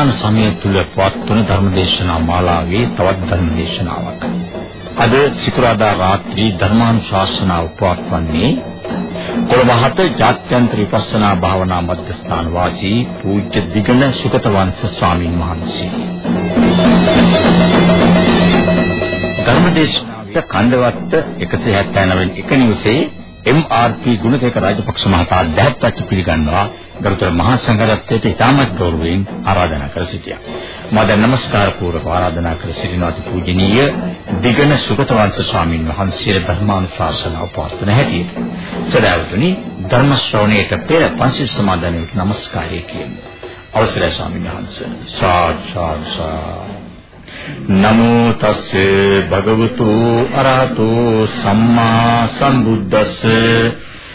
වස්සාන සමය තුල පවත්වන ධර්මදේශනා මාලාවේ තවත් ධර්මදේශනාවක්. අද සිකුරාදා රාත්‍රී ධර්මානුශාසනාව පවත්වන්නේ කොළඹ හත ජාත්‍යන්තර විපස්සනා භාවනා මධ්‍යස්ථාන වාසී පූජ්‍ය දිගණ සුගත වංශ ස්වාමීන් වහන්සේ. ධර්මදේශනාවට කණ්ඩවත්ත 179 එක නිවසේ MRP ගුණදේක රාජපක්ෂ මහතා දැහැත්පත් පිළිගන්නවා ගරුතර මහා සංඝරත්නයට ඉතාමත් ගෞරවයෙන් ආරාධනා කර සිටියා. මා දැන් নমස්කාර පූර්වක ආරාධනා කර සිටිනාති පූජනීය දිගණ සුගතවංශ ස්වාමින් වහන්සේ ධර්මානුශාසනාව පවත්වන හැටියට. සදාවතුනි ධර්ම ශ්‍රවණයට පෙර පන්සිල් සමාදන්යට নমස්කාරය කියමු. අවසරයි ස්වාමීන් වහන්සේ. සාචාර්සා නමෝ තස්ස භගවතු අරහතෝ සම්මා සම්බුද්දස්ස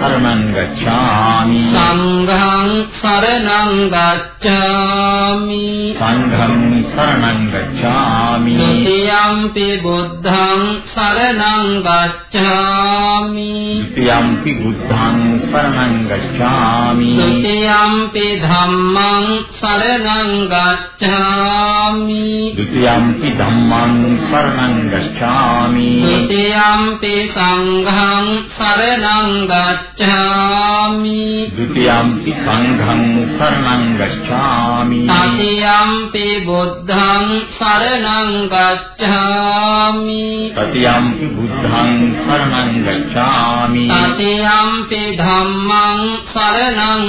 शरणं गच्छामि सङ्घं शरणं गच्छामि सङ्घं शरणं गच्छामि द्वितीयम्पि बुद्धं शरणं गच्छामि द्वितीयम्पि बुद्धं शरणं गच्छामि द्वितीयम्पि धम्मं शरणं गच्छामि द्वितीयम्पि धम्मं शरणं गच्छामि द्वितीयम्पि सङ्घं शरणं गच्छ ဒ ුතියම්පි සංඝං සරණං ගච්ඡාමි. ဒ ුතියම්පි සංඝං සරණං ගච්ඡාමි. තතියම්පි බුද්ධං සරණං ගච්ඡාමි. තතියම්පි බුද්ධං සරණං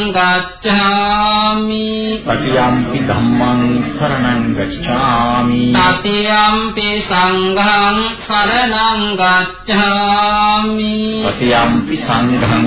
ගච්ඡාමි. තතියම්පි ධම්මං සරණං ගච්ඡාමි. තතියම්පි ධම්මං සරණං ගච්ඡාමි. තතියම්පි සංඝං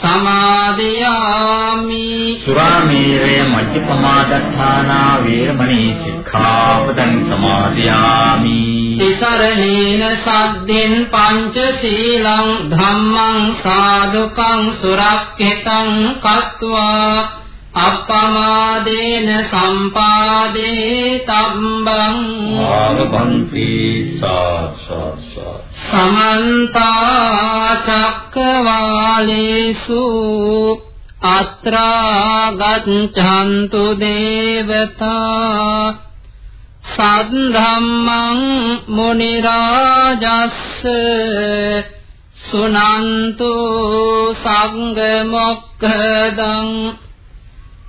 සමාදියාමි. සුරාමේරය මජ්ජපමාදත්තානා වේරමණී සික්ඛාපදං සමාදියාමි. තිසරණේන සද්දෙන් පංච සීලං ධම්මං සාදුකං සුරක්ඛිතං කତ୍වා අප්පමාදේන සම්පාදේ තම්බං ආරභන්ති සාසස සමන්ත චක්කවාලේසු අත්‍රා ගච්ඡන්තු දේවතා සද්ධම්මං මුනි රාජස්ස සුනන්තු සංඝ මොක්ඛදං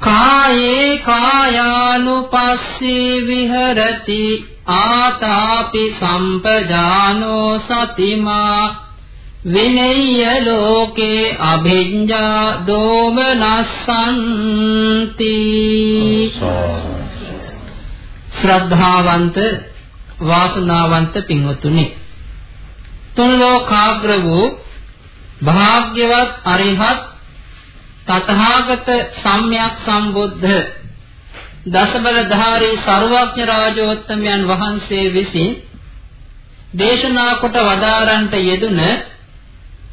කායේ කායානුපස්සී විහෙරති ආතාපි සම්පජානෝ සතිමා. විනය්‍ය ලෝකේ අභිඤ්ඤා දෝමනස්සන්ති. ශ්‍රද්ධාවන්ත වාසනාවන්ත පින්වතුනි තුන් ලෝකාග්‍ර වූ භාග්‍යවත් අරිහත් තථාගත සම්්‍යක් සම්බුද්ධ දසබලධාරී සර්වඥ රාජෝත්තමයන් වහන්සේ විසින් දේශනා කොට වදාරන්ට යෙදුන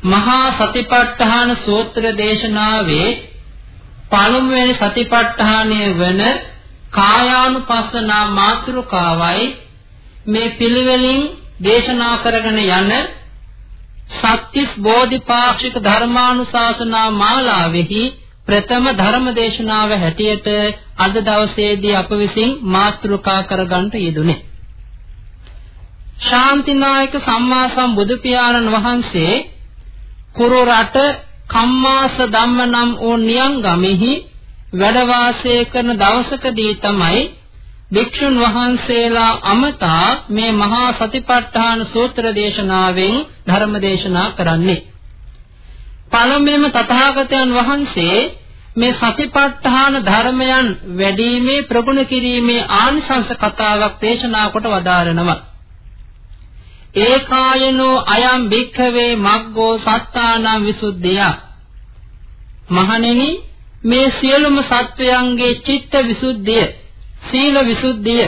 මහා සතිපට්ඨාන සූත්‍ර දේශනාවේ පළමුවෙනි සතිපට්ඨානය වන කායානුපස්සනා මාතෘකාවයි මේ පිළිවෙලින් දේශනා කරගෙන යන සත්‍තිස් බෝධිපාක්ෂික ධර්මානුශාසනා මාලාවෙහි ප්‍රථම ධර්ම දේශනාව හැටියට අද දවසේදී අප විසින් මාතෘකා කරගන්නට යෙදුනේ. ශාන්තිනායක සම්මා සම්බුදු පියාණන් වහන්සේ කුරු රට කම්මාස ධම්ම නම් වූ නියංගමෙහි වැඩ වාසය කරන දවසකදී තමයි භික්ෂුන් වහන්සේලා අමතා මේ මහා සතිපට්ඨාන සූත්‍ර දේශනාවෙන් ධර්ම දේශනා කරන්නේ. පළමුවෙන්ම තථාගතයන් වහන්සේ මේ සතිපට්ඨාන ධර්මයන් වැඩිීමේ ප්‍රගුණ කිරීමේ ආනිසංස කතාවක් දේශනා කොට වදාරනවා. ඒකායනෝ අයම් භික්ඛවේ මග්ගෝ සත්තානං විසුද්ධිය. මහණෙනි මේ සියලුම සත්වයන්ගේ චිත්ත විසුද්ධිය, සීල විසුද්ධිය,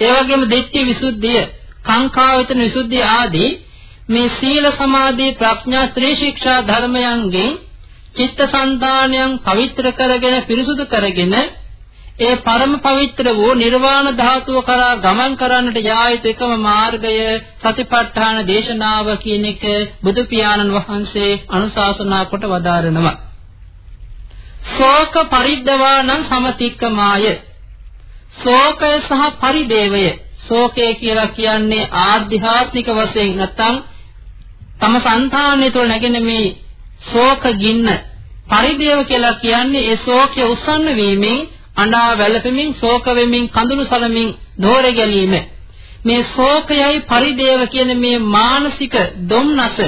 එවැගේම දිට්ඨි විසුද්ධිය, කාංකා විතන විසුද්ධිය ආදී මේ සීල සමාධි ප්‍රඥා ත්‍රිශික්ෂා ධර්මයන්ගෙන් චිත්තසංතානයන් පවිත්‍ර කරගෙන පිරිසුදු කරගෙන ඒ පරම පවිත්‍ර වූ නිර්වාණ ධාතුව කරා ගමන් කරන්නට යා යුතු එකම මාර්ගය සතිපට්ඨාන දේශනාව කියන එක බුදු පියාණන් වහන්සේ අනුශාසනා කොට වදාරනවා. ශෝක පරිද්දවානං සමතික්කමාය. ශෝකය සහ පරිදේවය. ශෝකය කියලා කියන්නේ ආධ්‍යාත්මික වශයෙන් නැත්නම් තම సంతානය තුළ නැගෙන මේ ශෝක ගින්න. පරිදේව කියලා කියන්නේ ඒ ශෝකය උස්සන්න වීමෙන් අඬා වැළපෙමින් ශෝක වෙමින් කඳුළු සලමින් දෝරේ ගැලීම. මේ ශෝකයයි පරිදේව කියන මේ මානසික දුම්නස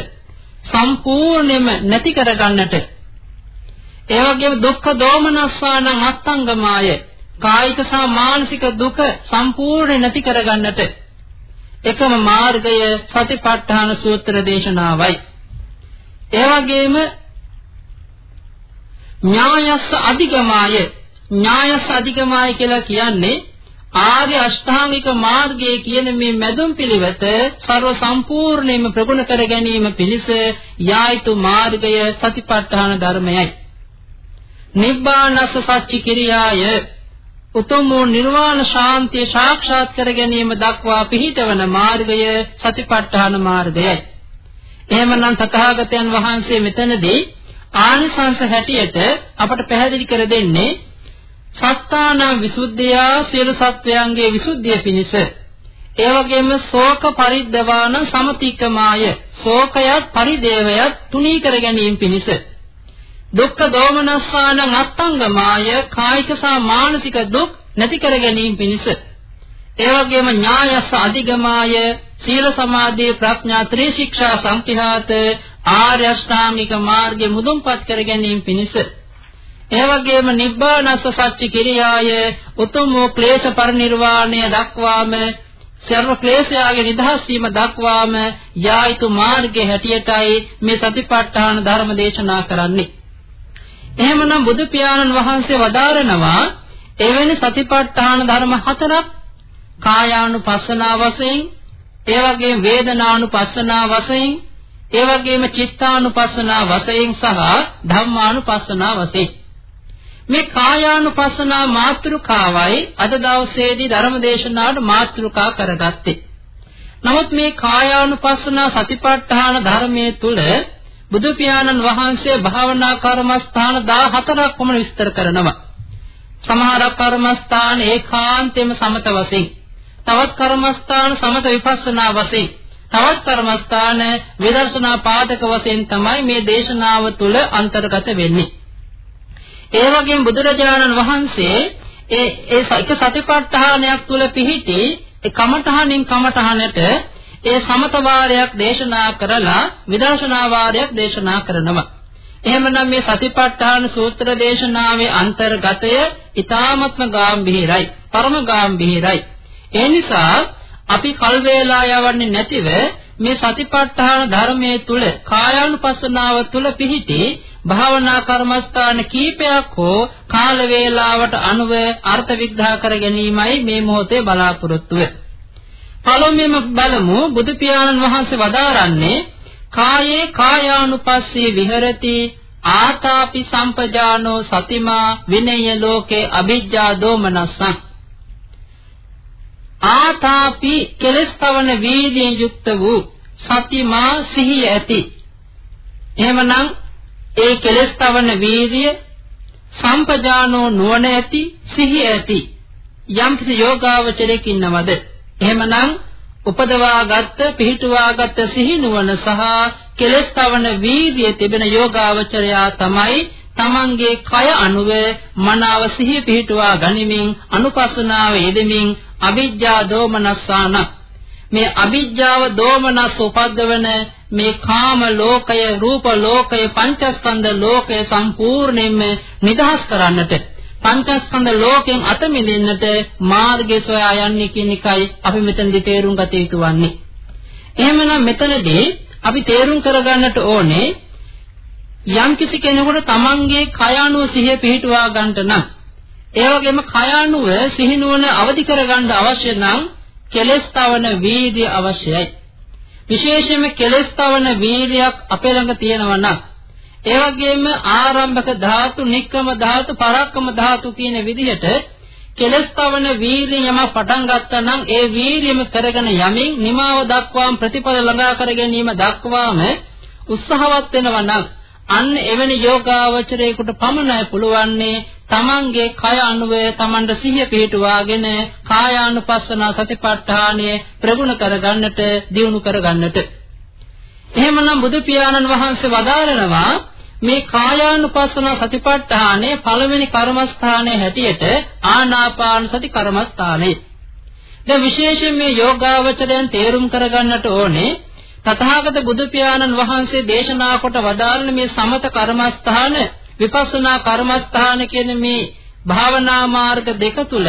සම්පූර්ණයෙන්ම නැති කරගන්නට. ඒ වගේම දුක්ඛ දෝමනස්සාන අත්ංගමාය කායික සහ මානසික දුක සම්පූර්ණ නැති කරගන්නට එකම මාර්ගය සතිපට්ඨාන සූත්‍ර දේශනාවයි. ඒ වගේම ඥායස්ස අධිගමාය ඥායස්ස අධිගමාය කියලා කියන්නේ ආර්ය අෂ්ටාංගික මාර්ගයේ කියන මේ මැදුම් පිළිවෙත ਸਰව සම්පූර්ණයෙන්ම ප්‍රගුණ කර ගැනීම පිණිස යායුතු මාර්ගය සතිපට්ඨාන ධර්මයයි. නිබ්බානස්ස සච්චි කිරියාය උතුම් වූ නිර්වාණ ශාන්තිය සාක්ෂාත් කර ගැනීම දක්වා පිහිටවන මාර්ගය සතිපට්ඨාන මාර්ගයයි. එහෙමනම් තථාගතයන් වහන්සේ මෙතනදී ආනිසංස හැටියට අපට පැහැදිලි කර දෙන්නේ සත්තාන විසුද්ධිය සියලු සත්වයන්ගේ විසුද්ධිය පිණිස. ඒ වගේම ශෝක පරිද්දවාන සමතික්කමාය. ශෝකයත් පරිදේවයත් තුනී කර ගැනීම පිණිස. දුක්ඛ දෝමනස්සාන අත්තංගමාය කායික සහ මානසික දුක් නැති කර ගැනීම පිණිස. ඒ වගේම ඥායස අධිගමාය සීල සමාධි ප්‍රඥා ත්‍රිශික්ෂා සම්පිහාත ආර්ය අෂ්ටාංගික මාර්ගය මුදුන්පත් කර ගැනීම පිණිස. ඒ වගේම නිබ්බානස්ස සත්‍ය කිරියාය උතුම් වූ ක්ලේශ පරිනිර්වාණය දක්වාම සර්ව ක්ලේශයාගේ නිදහස් වීම දක්වාම යායුතු මාර්ගයේ හැටියටයි මේ සතිපට්ඨාන ධර්ම දේශනා කරන්නේ. එහෙමනම් බුදු පියාණන් වහන්සේ වදාරනවා එවැනි සතිපට්ඨාන ධර්ම හතරක් කායානුපස්සනා වශයෙන්, ඒ වගේම වේදනානුපස්සනා වශයෙන්, ඒ වගේම චිත්තානුපස්සනා වශයෙන් සහ ධම්මානුපස්සනා වශයෙන් මේ කායානුපස්සනා මාතෘකාවයි අද දවසේදී ධර්මදේශනාවට මාතෘකා කරගත්තේ. නමුත් මේ කායානුපස්සනා සතිපට්ඨාන ධර්මයේ තුල බුදු පියාණන් වහන්සේ භාවනා කර්මස්ථාන 14ක් වමන විස්තර කරනවා. සමහර කර්මස්ථාන ඒකාන්තයෙන්ම සමත වශයෙන්, තවත් කර්මස්ථාන සමත විපස්සනා වශයෙන් තවත් කර්මස්ථාන විදර්ශනා පාදක වශයෙන් තමයි මේ දේශනාව තුළ අන්තර්ගත වෙන්නේ. ඒ වගේම බුදුරජාණන් වහන්සේ ඒ ඒ එක සතිපට්ඨානයක් තුළ පිහිටි ඒ කමඨහනින් කමඨහනට ඒ සමත වාරයක් දේශනා කරලා විදර්ශනා වාරයක් දේශනා කරනවා. එහෙමනම් මේ සතිපට්ඨාන සූත්‍ර දේශනාවේ අන්තර්ගතය ඊ타මත්ම ගාම්භීරයි, පරම ගාම්භීරයි. ඒ නිසා අපි කල් වේලා යවන්නේ නැතිව මේ සතිපට්ඨාන ධර්මයේ තුල කායානුපස්සනාව තුල පිහිටි භාවනා කර්මස්ථාන කීපයක් හෝ කාල වේලාවට අනුව අර්ථ විග්‍රහ කර ගැනීමයි මේ මොහොතේ බලාපොරොත්තු වෙන්නේ. පළමුවෙන්ම බලමු. බුදු පියාණන් වහන්සේ වදාරන්නේ කායේ කායානුපස්සී විහෙරති ආතාපි සම්පජානෝ සතිමා විනය ලෝකේ අභිජ්ජා දෝමනස්සං. ආතාපි කෙලස්තවන වීර්යයෙන් යුක්ත වූ සතිමා සිහිය ඇති. එහෙමනම් ඒ කෙලස්තවන වීර්ය සම්පජානෝ නුවණ ඇති සිහිය ඇති. යම් කිසි යෝගාවචරයක් ඉන්නවද? එහෙමනම් උපදවාගත් පිහිටුවාගත් සිහි නුවණ සහ කෙලස් තවන වීර්යය තිබෙන යෝගාවචරයා තමයි තමන්ගේ කය අනුව මනාව සිහි පිහිටුවා ගනිමින් අනුපස්සනාව යෙදෙමින් අවිජ්ජා දෝමනස්සාන. මේ අවිජ්ජාව දෝමනස් උපද්දවන මේ කාම ලෝකය රූප ලෝකය පංචස්කන්ධ ලෝකය සම්පූර්ණයෙන්ම නිදහස් කරන්නට පංචස්කන්ධ ලෝකයෙන් අත මිදෙන්නට මාර්ගය සොයා යන්නේ කියන එකයි අපි මෙතනදී තේරුම් ගත යුතු වන්නේ. එහෙමනම් මෙතනදී අපි තේරුම් කරගන්නට ඕනේ යම් කිසි කෙනෙකුට තමන්ගේ කය අනුව සිහිය පිහිටුවා ගන්නට නම් ඒ වගේම කය අනුව සිහිනුවන අවදි කරගන්න අවශ්‍ය නම් කෙලස් තවන වීර්ය අවශ්‍යයි. විශේෂයෙන්ම කෙලස් තවන වීර්යයක් අපේ ළඟ තියෙනවා නම් ඒ වගේම ආරම්භක ධාතු, නික්කම ධාතු, පරක්කම ධාතු කියන විදිහට කෙලස්තවන වීරිය යම පටන් ගත්තා නම් ඒ වීරියම කරගෙන යමින් නිමාව දක්වාම ප්‍රතිඵල ළඟා කර ගැනීම දක්වාම උත්සාහවත් වෙනවා නම් අන්න එවැනි යෝගාවචරයකට පමණයි පුළුවන්නේ තමන්ගේ කය අනුව තමන්ට සිහිය පිහිටුවාගෙන කායානුපස්සන සතිපට්ඨානය ප්‍රගුණ කරගන්නට දියුණු කරගන්නට. එහෙමනම් බුදු පියාණන් වහන්සේ වදාරනවා මේ කායානුපස්සන සතිපට්ඨානයේ පළවෙනි කර්මස්ථානයේ හැටියට ආනාපාන සති කර්මස්ථානයේ. දැන් විශේෂයෙන් මේ යෝගාවචරයන් තේරුම් කරගන්නට ඕනේ තථාගත බුදු පියාණන් වහන්සේ දේශනා කොට වදාළන මේ සමත කර්මස්ථාන විපස්සනා කර්මස්ථාන කියන මේ භාවනා මාර්ග දෙක තුල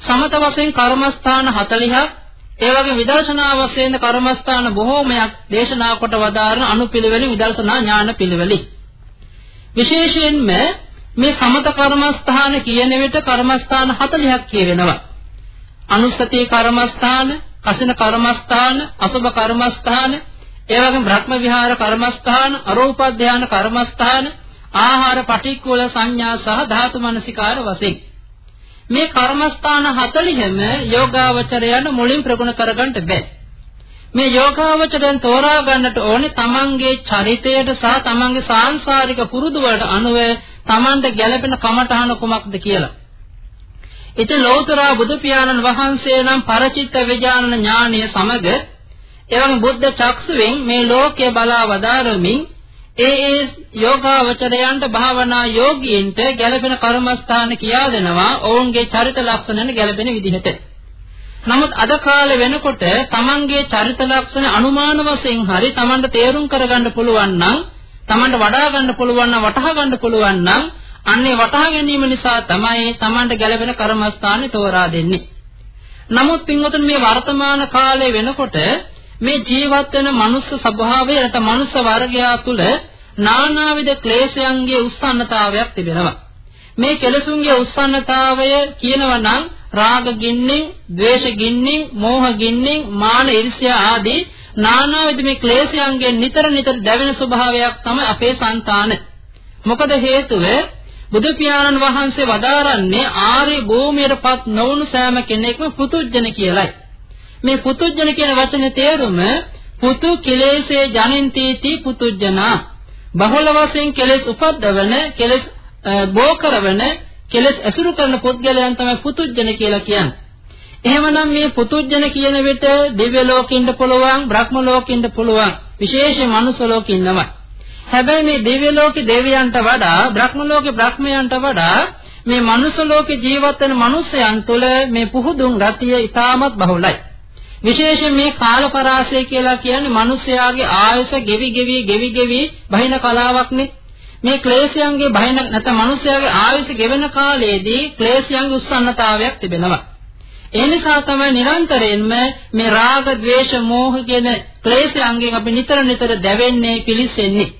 සමත වශයෙන් කර්මස්ථාන 40ක් ඒ වගේ විදර්ශනා වශයෙන් කර්මස්ථාන බොහෝමයක් දේශනා කොට වදාරන අනුපිළිවෙල විදර්ශනා ඥාන පිළිවෙලයි. විශේෂයෙන්ම මේ සමත කර්මස්ථාන කියන විට කර්මස්ථාන 40ක් කියවෙනවා. අනුස්සති කර්මස්ථාන, කසින කර්මස්ථාන, අසුභ කර්මස්ථාන, ඒ වගේම බ්‍රහ්ම විහාර කර්මස්ථාන, අරූප ධාන කර්මස්ථාන, ආහාර පටික්කුල සංඥා සහ ධාතු මනසිකාර වශයෙන් මේ කර්මස්ථාන 40ම යෝගාවචරයන් මුලින් ප්‍රගුණ කරගන්න බෑ. මේ යෝගාවචරයන් තෝරා ගන්නට ඕනේ තමන්ගේ චරිතයට සහ තමන්ගේ සාංශාරික පුරුදු වලට අනුව තමන්ට ගැළපෙන කමඨහන කුමක්ද කියලා. ඉතින් ලෞතර බුදු පියාණන් වහන්සේ නම් පරචිත්ත විඥාන ඥානය සමග එවං බුද්ධ චක්සුවෙන් මේ ලෝකය බලා වදාරමින් ඒ ඒ යෝගාවචරයන්ට භාවනා යෝගීන්ට ගැළපෙන කර්මස්ථාන කියා දෙනවා ඔවුන්ගේ චරිත ලක්ෂණන ගැළපෙන විදිහට. නමුත් අද කාලේ වෙනකොට තමන්ගේ චරිත ලක්ෂණ අනුමාන වශයෙන් හරි තමන්ට තේරුම් කරගන්න පුළුවන් නම් තමන්ට වඩා ගන්න පුළුවන් නම් වටහා ගන්න පුළුවන් නම් අන්නේ වටහා ගැනීම නිසා තමයි තමන්ට ගැළපෙන කර්මස්ථානෙ තෝරා දෙන්නේ. නමුත් පින්වතුනි මේ වර්තමාන කාලේ වෙනකොට මේ ජීවත් වෙන මනුස්ස ස්වභාවය නැත්නම් මනුස්ස වර්ගයා තුල නානාවිද ක්ලේශයන්ගේ උස්සන්නතාවයක් තිබෙනවා. මේ කෙලසුන්ගේ උස්සන්නතාවය කියනවා නම් රාග ගින්නෙන්, ද්වේෂ ගින්නෙන්, මෝහ ගින්නෙන්, මාන ඊර්ෂ්‍යා ආදී නානාවිද මේ ක්ලේශයන්ගේ නිතර නිතර දැවෙන ස්වභාවයක් තමයි අපේ సంతාන. මොකද හේතුව බුදු පියාණන් වහන්සේ වදාරන්නේ ආර්ය භූමියටපත් නොවුණු සෑම කෙනෙක්ම පුතුජන කියලයි. මේ පුතුජන කියන වචනේ තේරුම පුතු කෙලෙසේ ජනින්තීති පුතුජනා බහුල වශයෙන් කෙලෙස් උපද්දවන කෙලෙස් බෝ කරවන කෙලෙස් ඇසුරු කරන පුද්ගලයන් තමයි පුතුජන කියලා කියන්නේ. එහෙමනම් මේ පුතුජන කියන විට දිව්‍ය ලෝකෙින්ද පුළුවන්, බ්‍රහ්ම ලෝකෙින්ද පුළුවන්. විශේෂයෙන් මනුස්ස ලෝකෙින්නවා. හැබැයි මේ දිව්‍ය ලෝකේ දෙවියන්ට වඩා, බ්‍රහ්ම ලෝකේ බ්‍රහ්මයන්ට වඩා මේ මනුස්ස ලෝකේ ජීවත් වෙන මිනිසයන් තුළ මේ පුහුදුන් ගතිය ඉතාමත් බහුලයි. විශේෂයෙන් මේ කාලපරාසය කියලා කියන්නේ මිනිස්යාගේ ආයුෂ ගෙවි ගෙවි ගෙවි ගෙවි බහින කලාවක්නේ. මේ ක්ලේශයන්ගේ බහින නැත්නම් මිනිස්යාගේ ආයුෂ ගෙවෙන කාලයේදී ක්ලේශයන්ගේ උස්සන්නතාවයක් තිබෙනවා. ඒ නිසා තමයි නිරන්තරයෙන්ම මේ රාග, ద్వේෂ, මෝහ කියන ක්ලේශයන්ගෙන් අපි නිතර නිතර දැවෙන්නේ, පිලිසෙන්නේ.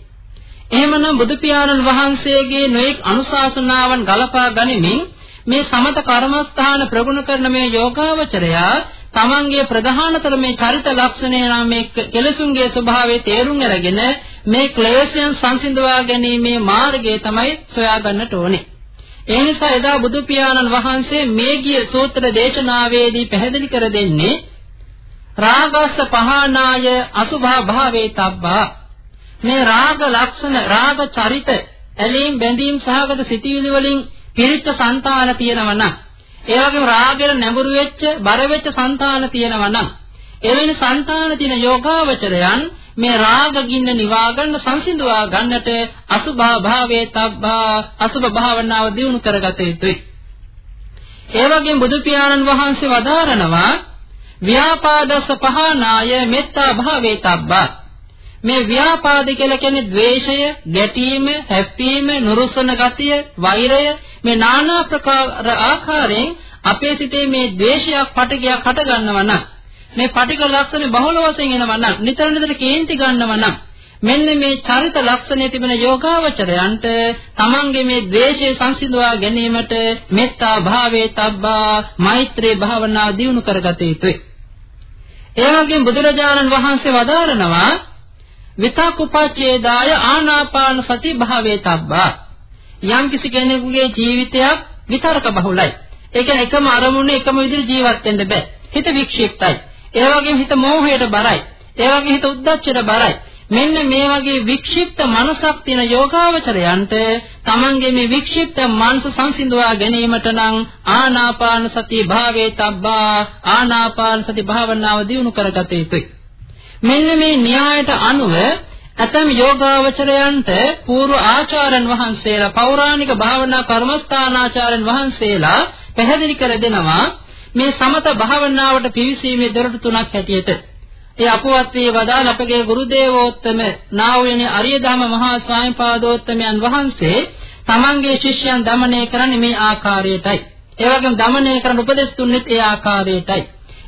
එහෙමනම් බුදු පියාණන් වහන්සේගේ නොඑක් අනුශාසනාවන් ගලපා ගනිමින් මේ සමත කර්මස්ථාන ප්‍රගුණ කරන මේ යෝගාවචරයා තමන්ගේ ප්‍රධානතර මේ චරිත ලක්ෂණය නම් මේ කෙලසුන්ගේ ස්වභාවය තේරුම් අරගෙන මේ ක්ලේශයන් සංසිඳවා ගැනීමේ මාර්ගය තමයි සොයාගන්නට ඕනේ. ඒ නිසා එදා බුදු පියාණන් වහන්සේ මේ ගිය සූත්‍ර දේශනාවේදී පැහැදිලි කර දෙන්නේ රාගස්ස පහනාය අසුභා භාවේ තබ්බා මේ රාග ලක්ෂණ රාග චරිත ඇලීම් බැඳීම් සහගත සිටිවිලි වලින් පිරිච්ච సంతාන තියෙනවා නම් ඒ වගේම රාගයෙන් නැඹුරු වෙච්ච, බර වෙච්ච సంతාන තියෙනවා නම්, එවැනි సంతාන තියෙන යෝගාවචරයන් මේ රාග ගින්න නිවා ගන්න සංසිඳවා ගන්නට අසුභා භාවේ තබ්බා අසුභ භාවනාව දියුණු කරගත යුතුයි. ඒ වගේම බුදු පියාණන් වහන්සේ වදාරනවා ව්‍යාපාදස පහනාය මෙත්තා භාවේ තබ්බා මේ ව්‍යාපාද කියලා කියන්නේ ද්වේෂය, ගැටීම, හැප්පීම, නුරුස්සන ගතිය, වෛරය මේ নানা ප්‍රකාර ආකාරයෙන් අපේ සිතේ මේ ද්වේෂයක් පටගයක් හට ගන්නවා නම් මේ පටික ලක්ෂණ බහුල වශයෙන් එනවා නම් නිතර නිතර කේන්ති ගන්නවා නම් මෙන්න මේ චරිත ලක්ෂණය තිබෙන යෝගාවචරයන්ට තමන්ගේ මේ ද්වේෂය සංසිඳවා ගැනීමට මෙත්තා භාවේ තබ්බා මෛත්‍රී භාවනා දියුණු කරගත යුතුයි. ඒ වගේම බුදුරජාණන් වහන්සේ වදාරනවා විතක්උපච්ඡේදාය ආනාපාන සති භාවේ තබ්බා යම් කිසි කෙනෙකුගේ ජීවිතයක් විතරක බහුලයි. ඒ කියන්නේ එකම අරමුණේ එකම විදිහට ජීවත් වෙන්න බෑ. හිත වික්ෂිප්තයි. ඒ වගේම හිත මෝහයට බරයි. ඒ වගේ හිත උද්දච්චයට බරයි. මෙන්න මේ වගේ වික්ෂිප්ත මනසක් තියෙන යෝගාවචරයන්ට තමන්ගේ මේ වික්ෂිප්ත මනස සංසිඳවා ගැනීමට නම් ආනාපාන සති භාවේ තබ්බා ආනාපාන සති භාවනාව දියුණු කරගත යුතුයි. මෙන්න මේ න්‍යායට අනුව ඇතම් යෝගාවචරයන්ට పూర్ව ආචාර්යන් වහන්සේලා පෞරාණික භාවනා කර්මස්ථානාචාර්යන් වහන්සේලා පැහැදිලි කර දෙනවා මේ සමත භාවනාවට පිවිසීමේ දොරටු තුනක් හැටියට ඒ අපවත් වී වදාළ අපගේ ගුරු දේවෝත්තම නා වූනේ අරියදහම මහා ස්වාමීන් පාදෝත්තමයන් වහන්සේ තමන්ගේ ශිෂ්‍යයන් দমনය කරන්නේ මේ ආකාරයටයි. ඒ වගේම দমনය කරන උපදෙස් දුන්නේත් ඒ ආකාරයටයි.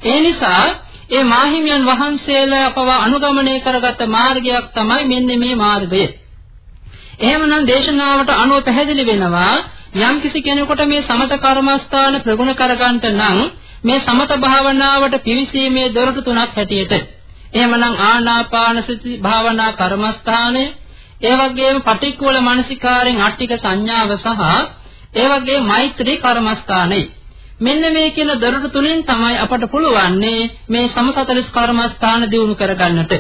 ඒ නිසා ඒ මාහිමියන් වහන්සේලා පවා අනුගමනය කරගත් මාර්ගයක් තමයි මෙන්න මේ මාර්ගය. එහෙමනම් දේශනාවට අනුව පැහැදිලි වෙනවා යම් කිසි කෙනෙකුට මේ සමත කර්මස්ථාන ප්‍රගුණ කරගන්නට නම් මේ සමත භාවනාවට පිවිසීමේ දොරටු තුනක් හැටියට එහෙමනම් ආනාපාන සති භාවනා කර්මස්ථානය ඒ වගේම පටික්කුල මානසිකාරෙන් අට්ටික සංඥාව සහ ඒ වගේම මෛත්‍රී කර්මස්ථානයි මෙන්න මේ කියන දොරටු තුනෙන් තමයි අපට පුළුවන්නේ මේ සමසතලිස් කර්මස්ථාන දිනු කරගන්නට.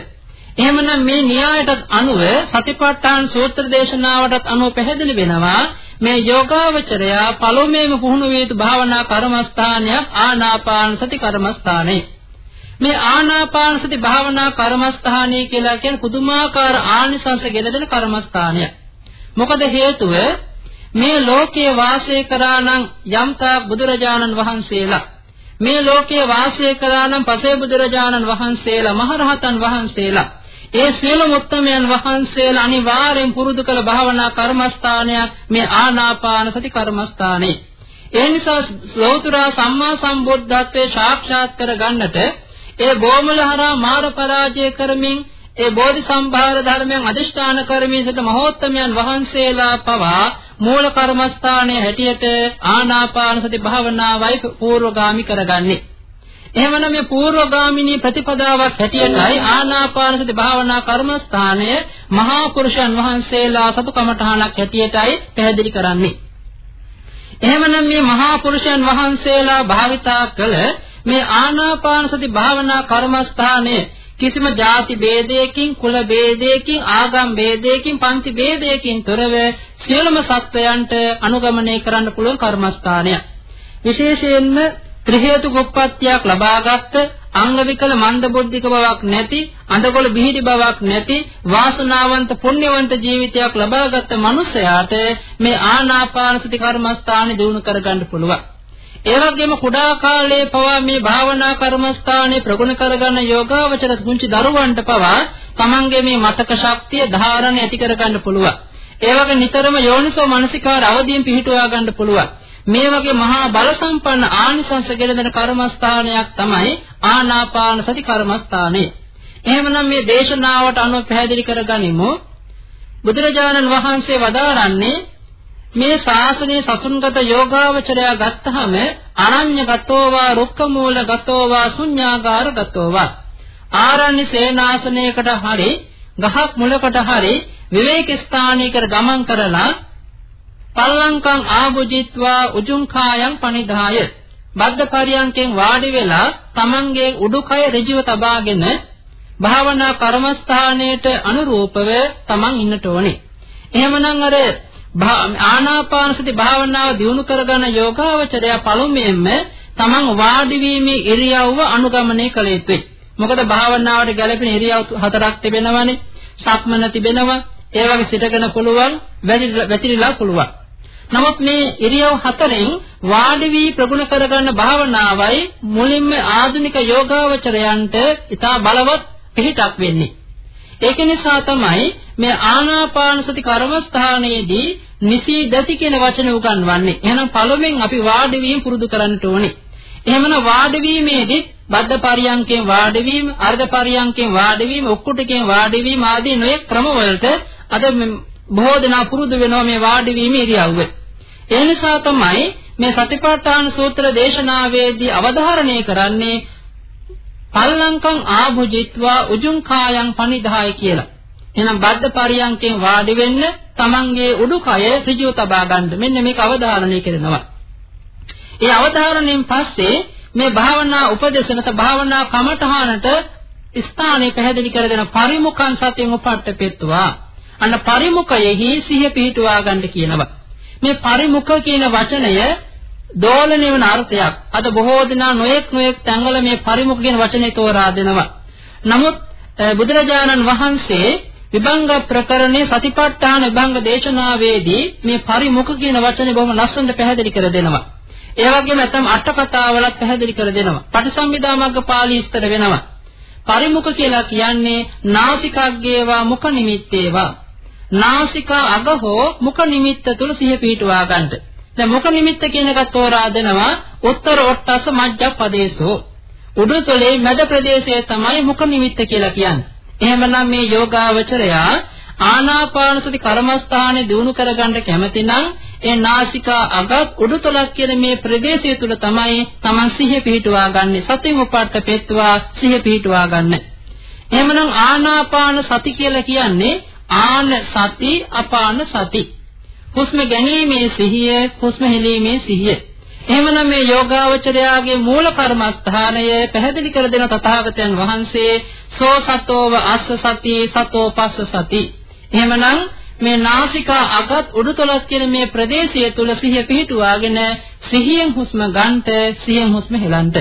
එහෙමනම් මේ න්‍යායටත් අනුව සතිපට්ඨාන සූත්‍ර දේශනාවටත් අනුව පැහැදිලි වෙනවා මේ යෝගාවචරය පළමුවෙන්ම පුහුණු වේ යුතු භාවනා කර්මස්ථානයක් ආනාපාන සති කර්මස්ථානයි. මේ ආනාපාන සති භාවනා කර්මස්ථානය කියලා කියන්නේ පුදුමාකාර ආනිසංස ගෙන දෙන කර්මස්ථානයක්. මොකද හේතුව මේ ලෝකයේ වාසය කරා නම් යම්තා බුදුරජාණන් වහන්සේලා මේ ලෝකයේ වාසය කරා නම් පසේ බුදුරජාණන් වහන්සේලා මහරහතන් වහන්සේලා ඒ සියලු මුත්තමයන් වහන්සේලා අනිවාර්යෙන් පුරුදු කළ භාවනා කර්මස්ථානයක් මේ ආනාපාන සති කර්මස්ථානේ. ඒ නිසා ලෝතුරා සම්මා සම්බුද්ධත්වයේ සාක්ෂාත් කර ගන්නට ඒ බෝමලහරා මාර පරාජය කරමින් ඒ බෝධි සම්භාර ධර්මයන් අදිෂ්ඨාන කරමින් සිට මහෝත්තමයන් වහන්සේලා පවා මූල කර්මස්ථානයේ හැටියට ආනාපාන සති භාවනාවයි පූර්වගාමි කරගන්නේ. එහෙමනම් මේ පූර්වගාමිනී ප්‍රතිපදාවක් හැටියටයි ආනාපාන සති භාවනා කර්මස්ථානය මහා පුරුෂයන් වහන්සේලා සතු කමඨහනක් හැටියටයි පැහැදිලි කරන්නේ. එහෙමනම් මේ මහා පුරුෂයන් වහන්සේලා භාවිතා කළ මේ ආනාපාන සති භාවනා කර්මස්ථානයේ කිසිම ಜಾති ભેදයකින් කුල ભેදයකින් ආගම් ભેදයකින් පන්ති ભેදයකින් තොරව සියලුම සත්වයන්ට අනුගමනය කරන්න පුළුවන් කර්මස්ථානය. විශේෂයෙන්ම ත්‍රි හේතු ගොප්පත්තියක් ලබාගත් අංග විකල මන්ද බුද්ධික බවක් නැති අඳකොළ බිහිදි බවක් නැති වාසනාවන්ත පුණ්‍යවන්ත ජීවිතයක් ලබාගත් මනුස්සයාට මේ ආනාපානසති කර්මස්ථානෙ දිනු කරගන්න පුළුවන්. ඒ වගේම කුඩා කාලයේ පවා මේ භාවනා කර්මස්ථානේ ප්‍රගුණ කරගන්න යෝගාවචර පුංචි දරුවන්ට පවා තමන්ගේ මේ මතක ශක්තිය ධාරණ ඇති කරගන්න පුළුවන්. ඒ වගේ නිතරම යෝනිසෝ මනසිකාර අවදීන් පිහිටුවා ගන්න පුළුවන්. මේ වගේ මහා බල සම්පන්න ආනිසංස ගෙනදෙන කර්මස්ථානයක් තමයි ආනාපාන සති කර්මස්ථානය. එහෙමනම් මේ දේශනාවට අනුව පැහැදිලි කරගනිමු. බුදුරජාණන් වහන්සේ වදාරන්නේ මේ ශාසනයේ සසුන්ගත යෝගාවචරය ගත්තහම අනඤ්‍ය ගතෝවා රුක්ක මූල ගතෝවා ශුඤ්ඤාගාර ගතෝවා ආරණ්‍ය සේනාසනයකට හරි ගහක් මුලකට හරි විවේක ස්ථානයකට ගමන් කරලා පල්ලංකං ආභුජිත්වා උජුං කායං පනිදාය බද්ධ පරියන්කෙන් වාඩි වෙලා තමන්ගේ උඩුකය ඍජුව තබාගෙන භාවනා කර්මස්ථානයට අනුරූපව තමන් ඉන්නට ඕනේ. එහෙමනම් අර ආනාපානසති භාවනාව දියුණු කරගන්න යෝගාවචරය පළමුවෙන්ම තමන් වාඩි වීමේ ඉරියව්ව අනුගමනය කළ යුතුයි. මොකද භාවනාවට ගැළපෙන ඉරියව් හතරක් තිබෙනවනේ. සක්මන තිබෙනවා. ඒ වගේ සිටගෙන පුළුවන්, වැතිරිලා පුළුවන්. නමුත් මේ ඉරියව් හතරෙන් වාඩි වී ප්‍රගුණ කරගන්න භාවනාවයි මුලින්ම ආධුනික යෝගාවචරයන්ට ඉතා බලවත් පිහිටක් වෙන්නේ. ඒක නිසා තමයි මේ ආනාපාන සති කර්මස්ථානයේදී නිසීදති කියන වචන උගන්වන්නේ. එහෙනම් පළමුවෙන් අපි වාඩි වීම පුරුදු කරන්න ඕනේ. එහෙමනම් වාඩි වීමේදී බද්ධ පරියන්කෙන් වාඩි වීම, අර්ධ පරියන්කෙන් වාඩි වීම, ඔක්කුටකෙන් වාඩි වීම ආදී නොයෙක් ක්‍රමවලට අද බොහෝ දෙනා පුරුදු වෙනවා මේ වාඩි වීම ඉරියව්ව. ඒ නිසා තමයි මේ සතිපට්ඨාන සූත්‍ර දේශනාවේදී අවධාරණය කරන්නේ පල්ලංකං ආභුජිත්වා උජුං කායං පනිදාය කියලා. එහෙනම් බද්ධ පරියන්කෙන් වාඩි වෙන්න තමන්ගේ උඩුකය ඍජුව තබා ගන්න. මෙන්න මේක අවධාරණය කරනවා. ඒ අවධාරණයෙන් පස්සේ මේ භාවනා උපදේශනත භාවනා කමඨහනට ස්ථානෙ පැහැදිලි කර දෙන පරිමුඛං සතියෙන් උපට්ඨපෙත්වා. අන්න පරිමුඛයෙහි සිහිය පිහිටුවා ගන්න කියනවා. මේ පරිමුඛ කියන වචනය දෝලණය වෙන අර්ථයක්. අද බොහෝ දෙනා නොයෙක් නොයෙක් තැන්වල මේ පරිමුඛ කියන වචනේ තෝරා දෙනවා. නමුත් බුදුරජාණන් වහන්සේ විභංග ප්‍රකරණේ සතිපට්ඨාන විභංග දේශනාවේදී මේ පරිමුඛ කියන වචනේ බොහොම ලස්සනට පැහැදිලි කර දෙනවා. ඒ වගේම නැත්නම් අට කතාවලත් පැහැදිලි කර දෙනවා. පටිසම්භිදා මග්ග පාළි විස්තර වෙනවා. පරිමුඛ කියලා කියන්නේ නාසිකාග්ගේවා මුඛ නිමිත්තේවා නාසිකා අග හෝ මුඛ නිමිත්ත තුල සිහිය පිහිටුවා ගන්නට. දැන් මුඛ නිමිත්ත කියන එක තෝරා දෙනවා උත්තර ඔට්ටස මජ්ජ පදේශෝ. උඩුතොලේ මැද ප්‍රදේශය තමයි මුඛ නිමිත්ත කියලා කියන්නේ. එහෙමනම් මේ යෝගාවචරයා ආනාපානසති කර්මස්ථානේ දිනු කරගන්න කැමති නම් ඒ නාසිකා අගත් උඩුතලක් කියන මේ ප්‍රදේශය තුල තමයි Taman සිහිය පිහිටුවා ගන්න. සතින් උපට්ඨ පෙත්වා සිහිය පිහිටුවා ගන්න. එහෙමනම් ආනාපාන සති කියලා කියන්නේ ආන සති අපාන සති. හුස්ම ගැනීමේ සිහිය, හුස්ම හෙලීමේ සිහිය. එහෙමනම් මේ යෝගාවචරයාගේ මූල කර්මස්ථානය පැහැදිලි කර දෙන තථාගතයන් වහන්සේ සෝ සතෝව අස්ස සති සතෝ පස්ස සති. එහෙමනම් මේ නාසිකා අගත් උඩුතලස් කියන මේ ප්‍රදේශය තුල සිහිය පිහිටුවාගෙන සිහියෙන් හුස්ම ගන්නට සිහියෙන් හුස්ම හෙලන්නට.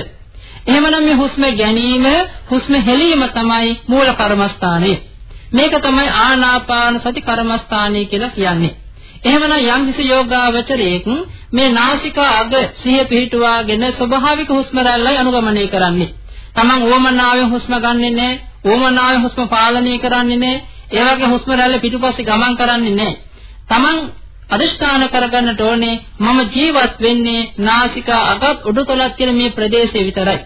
එහෙමනම් මේ හුස්ම ගැනීම හුස්ම හෙලීම තමයි මූල කර්මස්ථානය. මේක තමයි ආනාපාන සති කර්මස්ථානය කියලා කියන්නේ. එහෙමනම් යම් කිසි යෝගාවචරයේක් මේ නාසිකා අග සිහිය පිහිටුවාගෙන ස්වභාවික හුස්ම රැල්ලයි අනුගමනය කරන්නේ. Taman උවමනාවෙන් හුස්ම ගන්නෙ නැහැ. උවමනාවෙන් හුස්ම පාලනය කරන්නේ නැහැ. ඒ වගේ හුස්ම රැල්ල පිටුපස්සේ ගමන් කරන්නේ නැහැ. Taman අදිෂ්ඨාන කරගන්නට ඕනේ මම ජීවත් වෙන්නේ නාසිකා අගත් උඩුතලක් කියන මේ ප්‍රදේශයේ විතරයි.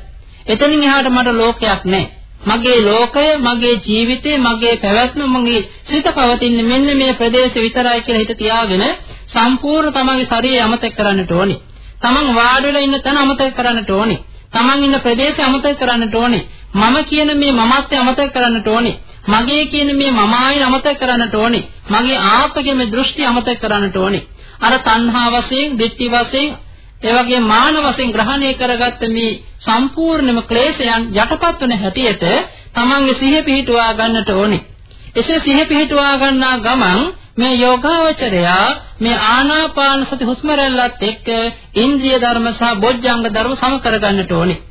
එතනින් එහාට මට ලෝකයක් නැහැ. මගේ ලෝකය, මගේ ජීවිතය, මගේ පැවැත්ම, මගේ සිත පවතින්නේ මෙන්න මේ ප්‍රදේශෙ විතරයි කියලා හිත තියාගෙන සම්පූර්ණ තමන්ගේ ශරීරය අමතක කරන්නට ඕනේ. තමන් වාඩි වෙලා ඉන්න තැන අමතක කරන්නට ඕනේ. තමන් ඉන්න ප්‍රදේශය අමතක කරන්නට ඕනේ. මම කියන මේ මමත්වය අමතක කරන්නට ඕනේ. මගේ කියන මේ මම ආයන අමතක කරන්නට ඕනේ. මගේ ආත්මකේ මේ දෘෂ්ටි අමතක කරන්නට ඕනේ. අර තණ්හා වශයෙන්, ditthi වශයෙන්, ඒ වගේ මාන වශයෙන් ග්‍රහණය කරගත්ත මේ සම්පූර්ණම ක්ලේශයන් යටපත් වන හැටියට තමන්ගේ සිහිය පිහිටුවා ගන්නට ඕනේ. එසේ සිහිය පිහිටුවා ගන්නා ගමන් මේ යෝගාවචරයා මේ ආනාපාන සති හුස්ම රැල්ලත් එක්ක ඉන්ද්‍රිය ධර්ම සහ බොජ්ජංග ධර්ම සම කරගන්නට ඕනේ.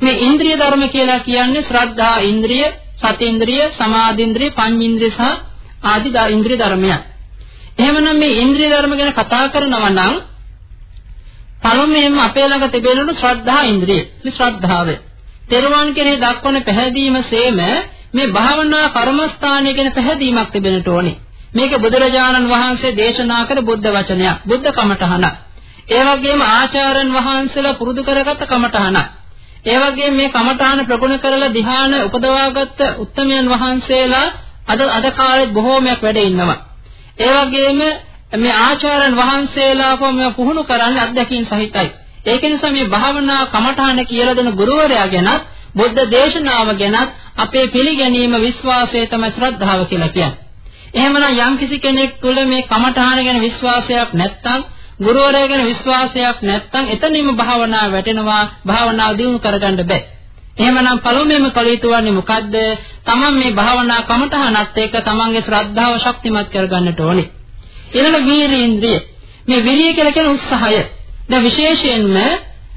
මේ ඉන්ද්‍රිය ධර්ම කියලා කියන්නේ ශ්‍රද්ධා ඉන්ද්‍රිය, සති ඉන්ද්‍රිය, සමාධි ඉන්ද්‍රිය, පඤ්චේන්ද්‍රිය සහ ආදි ඉන්ද්‍රිය ධර්මයන්. එහෙමනම් මේ ඉන්ද්‍රිය ධර්ම ගැන කතා කරනවා නම් පළමුවෙන්ම අපේ ළඟ තිබෙනුණු ශ්‍රද්ධා ඉන්ද්‍රිය. මේ ශ්‍රද්ධාව. තෙරුවන් කෙරෙහි දක්වන පැහැදීම සේම මේ භාවනා කර්මස්ථානය ගැන පැහැදීමක් තිබෙන්නට ඕනේ. මේක බුදුරජාණන් වහන්සේ දේශනා කර බුද්ධ වචනයක්. බුද්ධ කමඨහන. ඒ වගේම ආචාර්යන් වහන්සේලා පුරුදු කරගත් කමඨහන. ඒ වගේම මේ කමඨහන ප්‍රගුණ කරලා ධ්‍යාන උපදවාගත්ත උත්තමයන් වහන්සේලා අද අද කාලෙත් බොහෝමයක් වැඩ ඉන්නවා. ඒ වගේම මේ ආචාර්යන් වහන්සේලා කොහොම පුහුණු කරන්නේ අධ්‍යක්ෂින් සහිතයි. ඒක නිසා මේ භාවනා කමඨහන කියලා දෙන ගුරුවරයා ගැනත් බුද්ධ දේශනාව ගැනත් අපේ පිළිගැනීම විශ්වාසය තමයි ශ්‍රද්ධාව කියලා කියන්නේ. එහෙමනම් යම්කිසි කෙනෙක් තුළ මේ කමඨහන ගැන විශ්වාසයක් නැත්නම් ගුරුවරයා ගැන විශ්වාසයක් නැත්නම් එතනින්ම භාවනාව වැටෙනවා භාවනාව දියුණු කරගන්න බෑ. එහෙමනම් පළමුවෙන්ම කළ යුතු වන්නේ මොකද්ද? තමන් මේ භාවනා කමඨහනත් එක්ක තමන්ගේ ශ්‍රද්ධාව ශක්තිමත් කරගන්නට ඕනේ. ඊළඟ වීරීන්ද්‍රිය. මේ විරිය කියලා කියන උත්සාහය. දැන් විශේෂයෙන්ම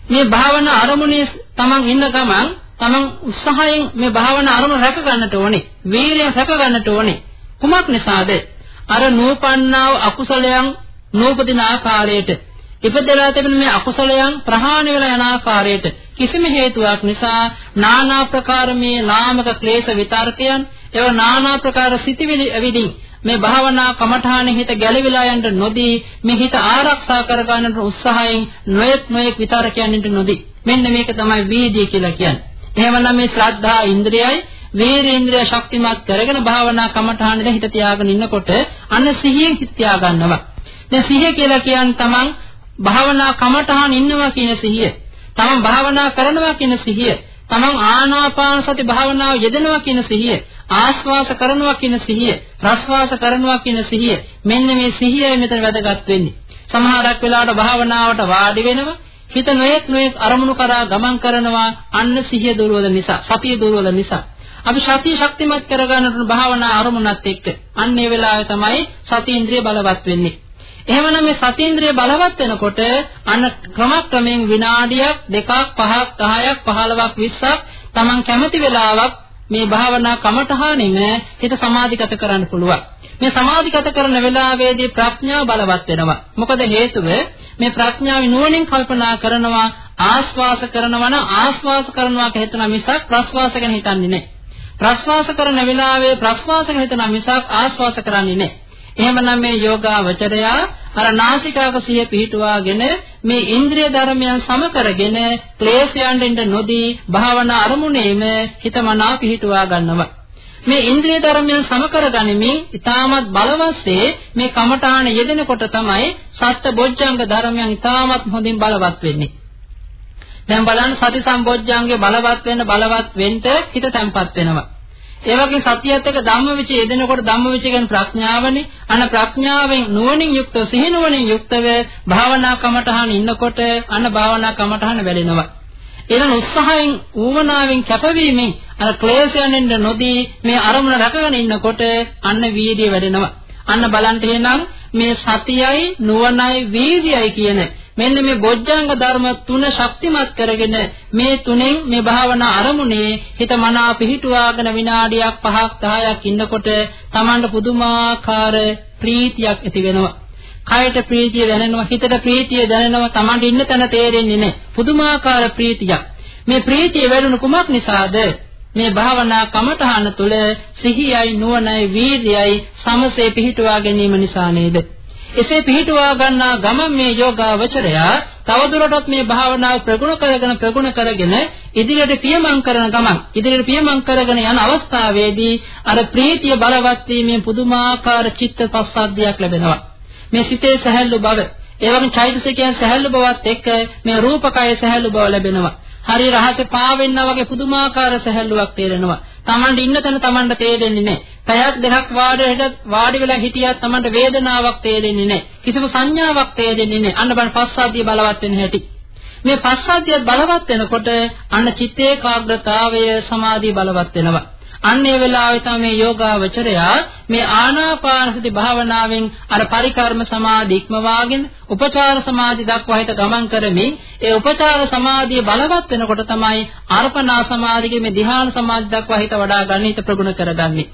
මේ භාවනා අරමුණේ තමන් ඉන්න ගමන් තමන් උත්සාහයෙන් මේ භාවනා අරමුණ රැක ගන්නට ඕනේ. වීරියෙන් රැක ගන්නට ඕනේ. කුමක් නිසාද? අර නූපන්නාව අකුසලයන් නූපදින ආකාරයට ඉපදලා තිබෙන මේ අකුසලයන් ප්‍රහාණය වෙලා යන ආකාරයට කිසිම හේතුවක් නිසා নানা ප්‍රකාර මේ නාමක ක්ලේශ විතර්කයන් ඒව নানা ප්‍රකාර සිටිවිලි ඇවිදින් මේ භාවනා කමඨානේ හිත ගැලවිලා යන්න නොදී මේ හිත ආරක්ෂා කරගන්නට උත්සාහයෙන් නොයෙක් නොයෙක් විතරකයන්ට නොදී මෙන්න මේක තමයි වීර්යය කියලා කියන්නේ. එහෙමනම් මේ ශ්‍රද්ධා ඉන්ද්‍රියයි වීරේන්ද්‍රය ශක්තිමත් කරගෙන භාවනා කමඨානේ හිත තියාගෙන ඉන්නකොට අන්න සිහියෙන් හිත තියාගන්නවා. දැන් සිහිය කියලා කියන්නේ තමන් භාවනා කමඨාන ඉන්නවා කියන සිහිය. තමන් භාවනා කරනවා කියන සිහිය. තමන් ආනාපාන සති භාවනාව යෙදෙනවා කියන සිහිය. ආස්වාස කරනවා කියන සිහිය, ප්‍රස්වාස කරනවා කියන සිහිය. මෙන්න මේ සිහියයි මෙතන වැදගත් වෙන්නේ. සමහරක් වෙලාවට භාවනාවට වාඩි වෙනවා හිත නොයෙක් නොයෙක් අරමුණු කරා ගමන් කරනවා අන්න සිහිය දුර්වල නිසා සතිය දුර්වල නිසා අපි සතිය ශක්තිමත් කරගන්නට භාවනා අරමුණත් එක්ක අන්න ඒ වෙලාවේ තමයි සති ඉන්ද්‍රිය බලවත් වෙන්නේ එහෙමනම් මේ සතීන්ද්‍රිය බලවත් වෙනකොට අන්න ක්‍රමක්‍රමයෙන් විනාඩියක් දෙකක් පහක් 10ක් 15ක් 20ක් Taman කැමති වෙලාවක් මේ භාවනා කමඨහණින් හිත සමාධිගත කරන්න පුළුවන්. මේ සමාධිගත කරන වෙලාවේදී ප්‍රඥාව බලවත් වෙනවා. මොකද හේතුව මේ ප්‍රඥාව නුවණින් කල්පනා කරනවා ආස්වාස කරනවා නම් ආස්වාස කරනවා කියලා හිතන මිසක් ප්‍රස්වාස ගැන හිතන්නේ නැහැ. ප්‍රස්වාස කරන වෙලාවේ ප්‍රස්වාස ගැන හිතන මිසක් ආස්වාස කරන්නේ නැහැ. එහෙමනම් මේ යෝගාවචරයා අර නාසිකාග සිය පිහිටුවාගෙන මේ ඉන්ද්‍රිය ධර්මයන් සම කරගෙන ක්ලේශයන් දෙන්න නොදී භාවනා අරමුණේම හිතමනා පිහිටුවා ගන්නවා. මේ ඉන්ද්‍රිය ධර්මයන් සම කරගනිමින් ඊටමත් බලවත්සේ මේ කමඨාන යෙදෙනකොට තමයි සත්‍ය බොජ්ජංග ධර්මයන් ඊටමත් හොඳින් බලවත් වෙන්නේ. දැන් බලන්න සති සම්බොජ්ජංගේ බලවත් වෙන්න බලවත් වෙන්න හිත තැම්පත් වෙනවා. ඒ වගේ සතියත් එක්ක ධම්මවිචය යෙදෙනකොට ධම්මවිචය කියන්නේ ප්‍රඥාවනේ. අන ප්‍රඥාවෙන් නුවණින් යුක්තව සිහිනුවණින් යුක්තව භාවනා කමඨහන ඉන්නකොට අන භාවනා කමඨහන වැඩෙනවා. එනම් උත්සාහයෙන් ඌවනාවෙන් කැපවීමෙන් අර ක්ලේශයන්ෙන් නොදී මේ අරමුණ රැකගෙන ඉන්නකොට අන්න වීර්යය වැඩෙනවා. අන්න බලන්න එහෙනම් මේ සතියයි නුවණයි වීර්යයි කියන මෙන්න මේ බොජ්ජංග ධර්ම තුන ශක්තිමත් කරගෙන මේ තුනෙන් මේ භාවනා අරමුණේ හිත මනා පිහිටුවාගෙන විනාඩියක් 5ක් 10ක් ඉන්නකොට Tamanට පුදුමාකාර ප්‍රීතියක් ඇති වෙනවා. කයට ප්‍රීතිය දැනෙනවා, හිතට ප්‍රීතිය දැනෙනවා, Tamanට ඉන්න තැන තේරෙන්නේ නැහැ. පුදුමාකාර ප්‍රීතියක්. මේ ප්‍රීතිය වැඩුණු කුමක් නිසාද? මේ භාවනා කමඨහන තුළ සිහියයි නුවණයි වීර්යයයි සමසේ පිහිටුවා ගැනීම නිසා නේද? එසේ පිහිටුවා ගන්නා ගමන් මේ යෝගාවචරයා තවදුරටත් මේ භාවනාව ප්‍රගුණ කරගෙන ප්‍රගුණ කරගෙන ඉදිරියට පියමන් කරන ගමන් ඉදිරියට පියමන් කරගෙන යන අවස්ථාවේදී අර ප්‍රීතිය බලවත් වීමෙන් පුදුමාකාර චිත්ත පස්සද්ධියක් ලැබෙනවා මේ සිතේ සැහැල්ලු බව ඒ වගේම චෛතසිකයන් සැහැල්ලු බවත් එක්ක මේ රූපකය සැහැල්ලු බව ලැබෙනවා හරි රහසේ පාවෙන්නා වගේ පුදුමාකාර සැහැල්ලුවක් තේරෙනවා. Tamanට ඉන්න තැන Tamanට තේරෙන්නේ නැහැ. පැයක් දෙකක් වාඩි වාඩි වෙලා හිටියත් Tamanට වේදනාවක් තේරෙන්නේ නැහැ. කිසිම සංඥාවක් තේරෙන්නේ නැහැ. අන්න බලන්න පස්සද්ධිය බලවත් වෙන හැටි. මේ පස්සද්ධිය බලවත් වෙනකොට අන්න චිත්ත ඒකාග්‍රතාවය සමාධිය බලවත් වෙනවා. අන්න ඒ වෙලාවේ තමයි යෝගාවචරයා මේ ආනාපාන සති භාවනාවෙන් අර පරිකර්ම සමාධි ඉක්මවාගෙන උපචාර සමාධි දක්වා හිත ගමන් කරමින් ඒ උපචාර සමාධිය බලවත් වෙනකොට තමයි අර්පණා සමාධියේ මේ ධ්‍යාන සමාධි දක්වා හිත වඩා ගන්න හිත ප්‍රගුණ කරගන්නේ.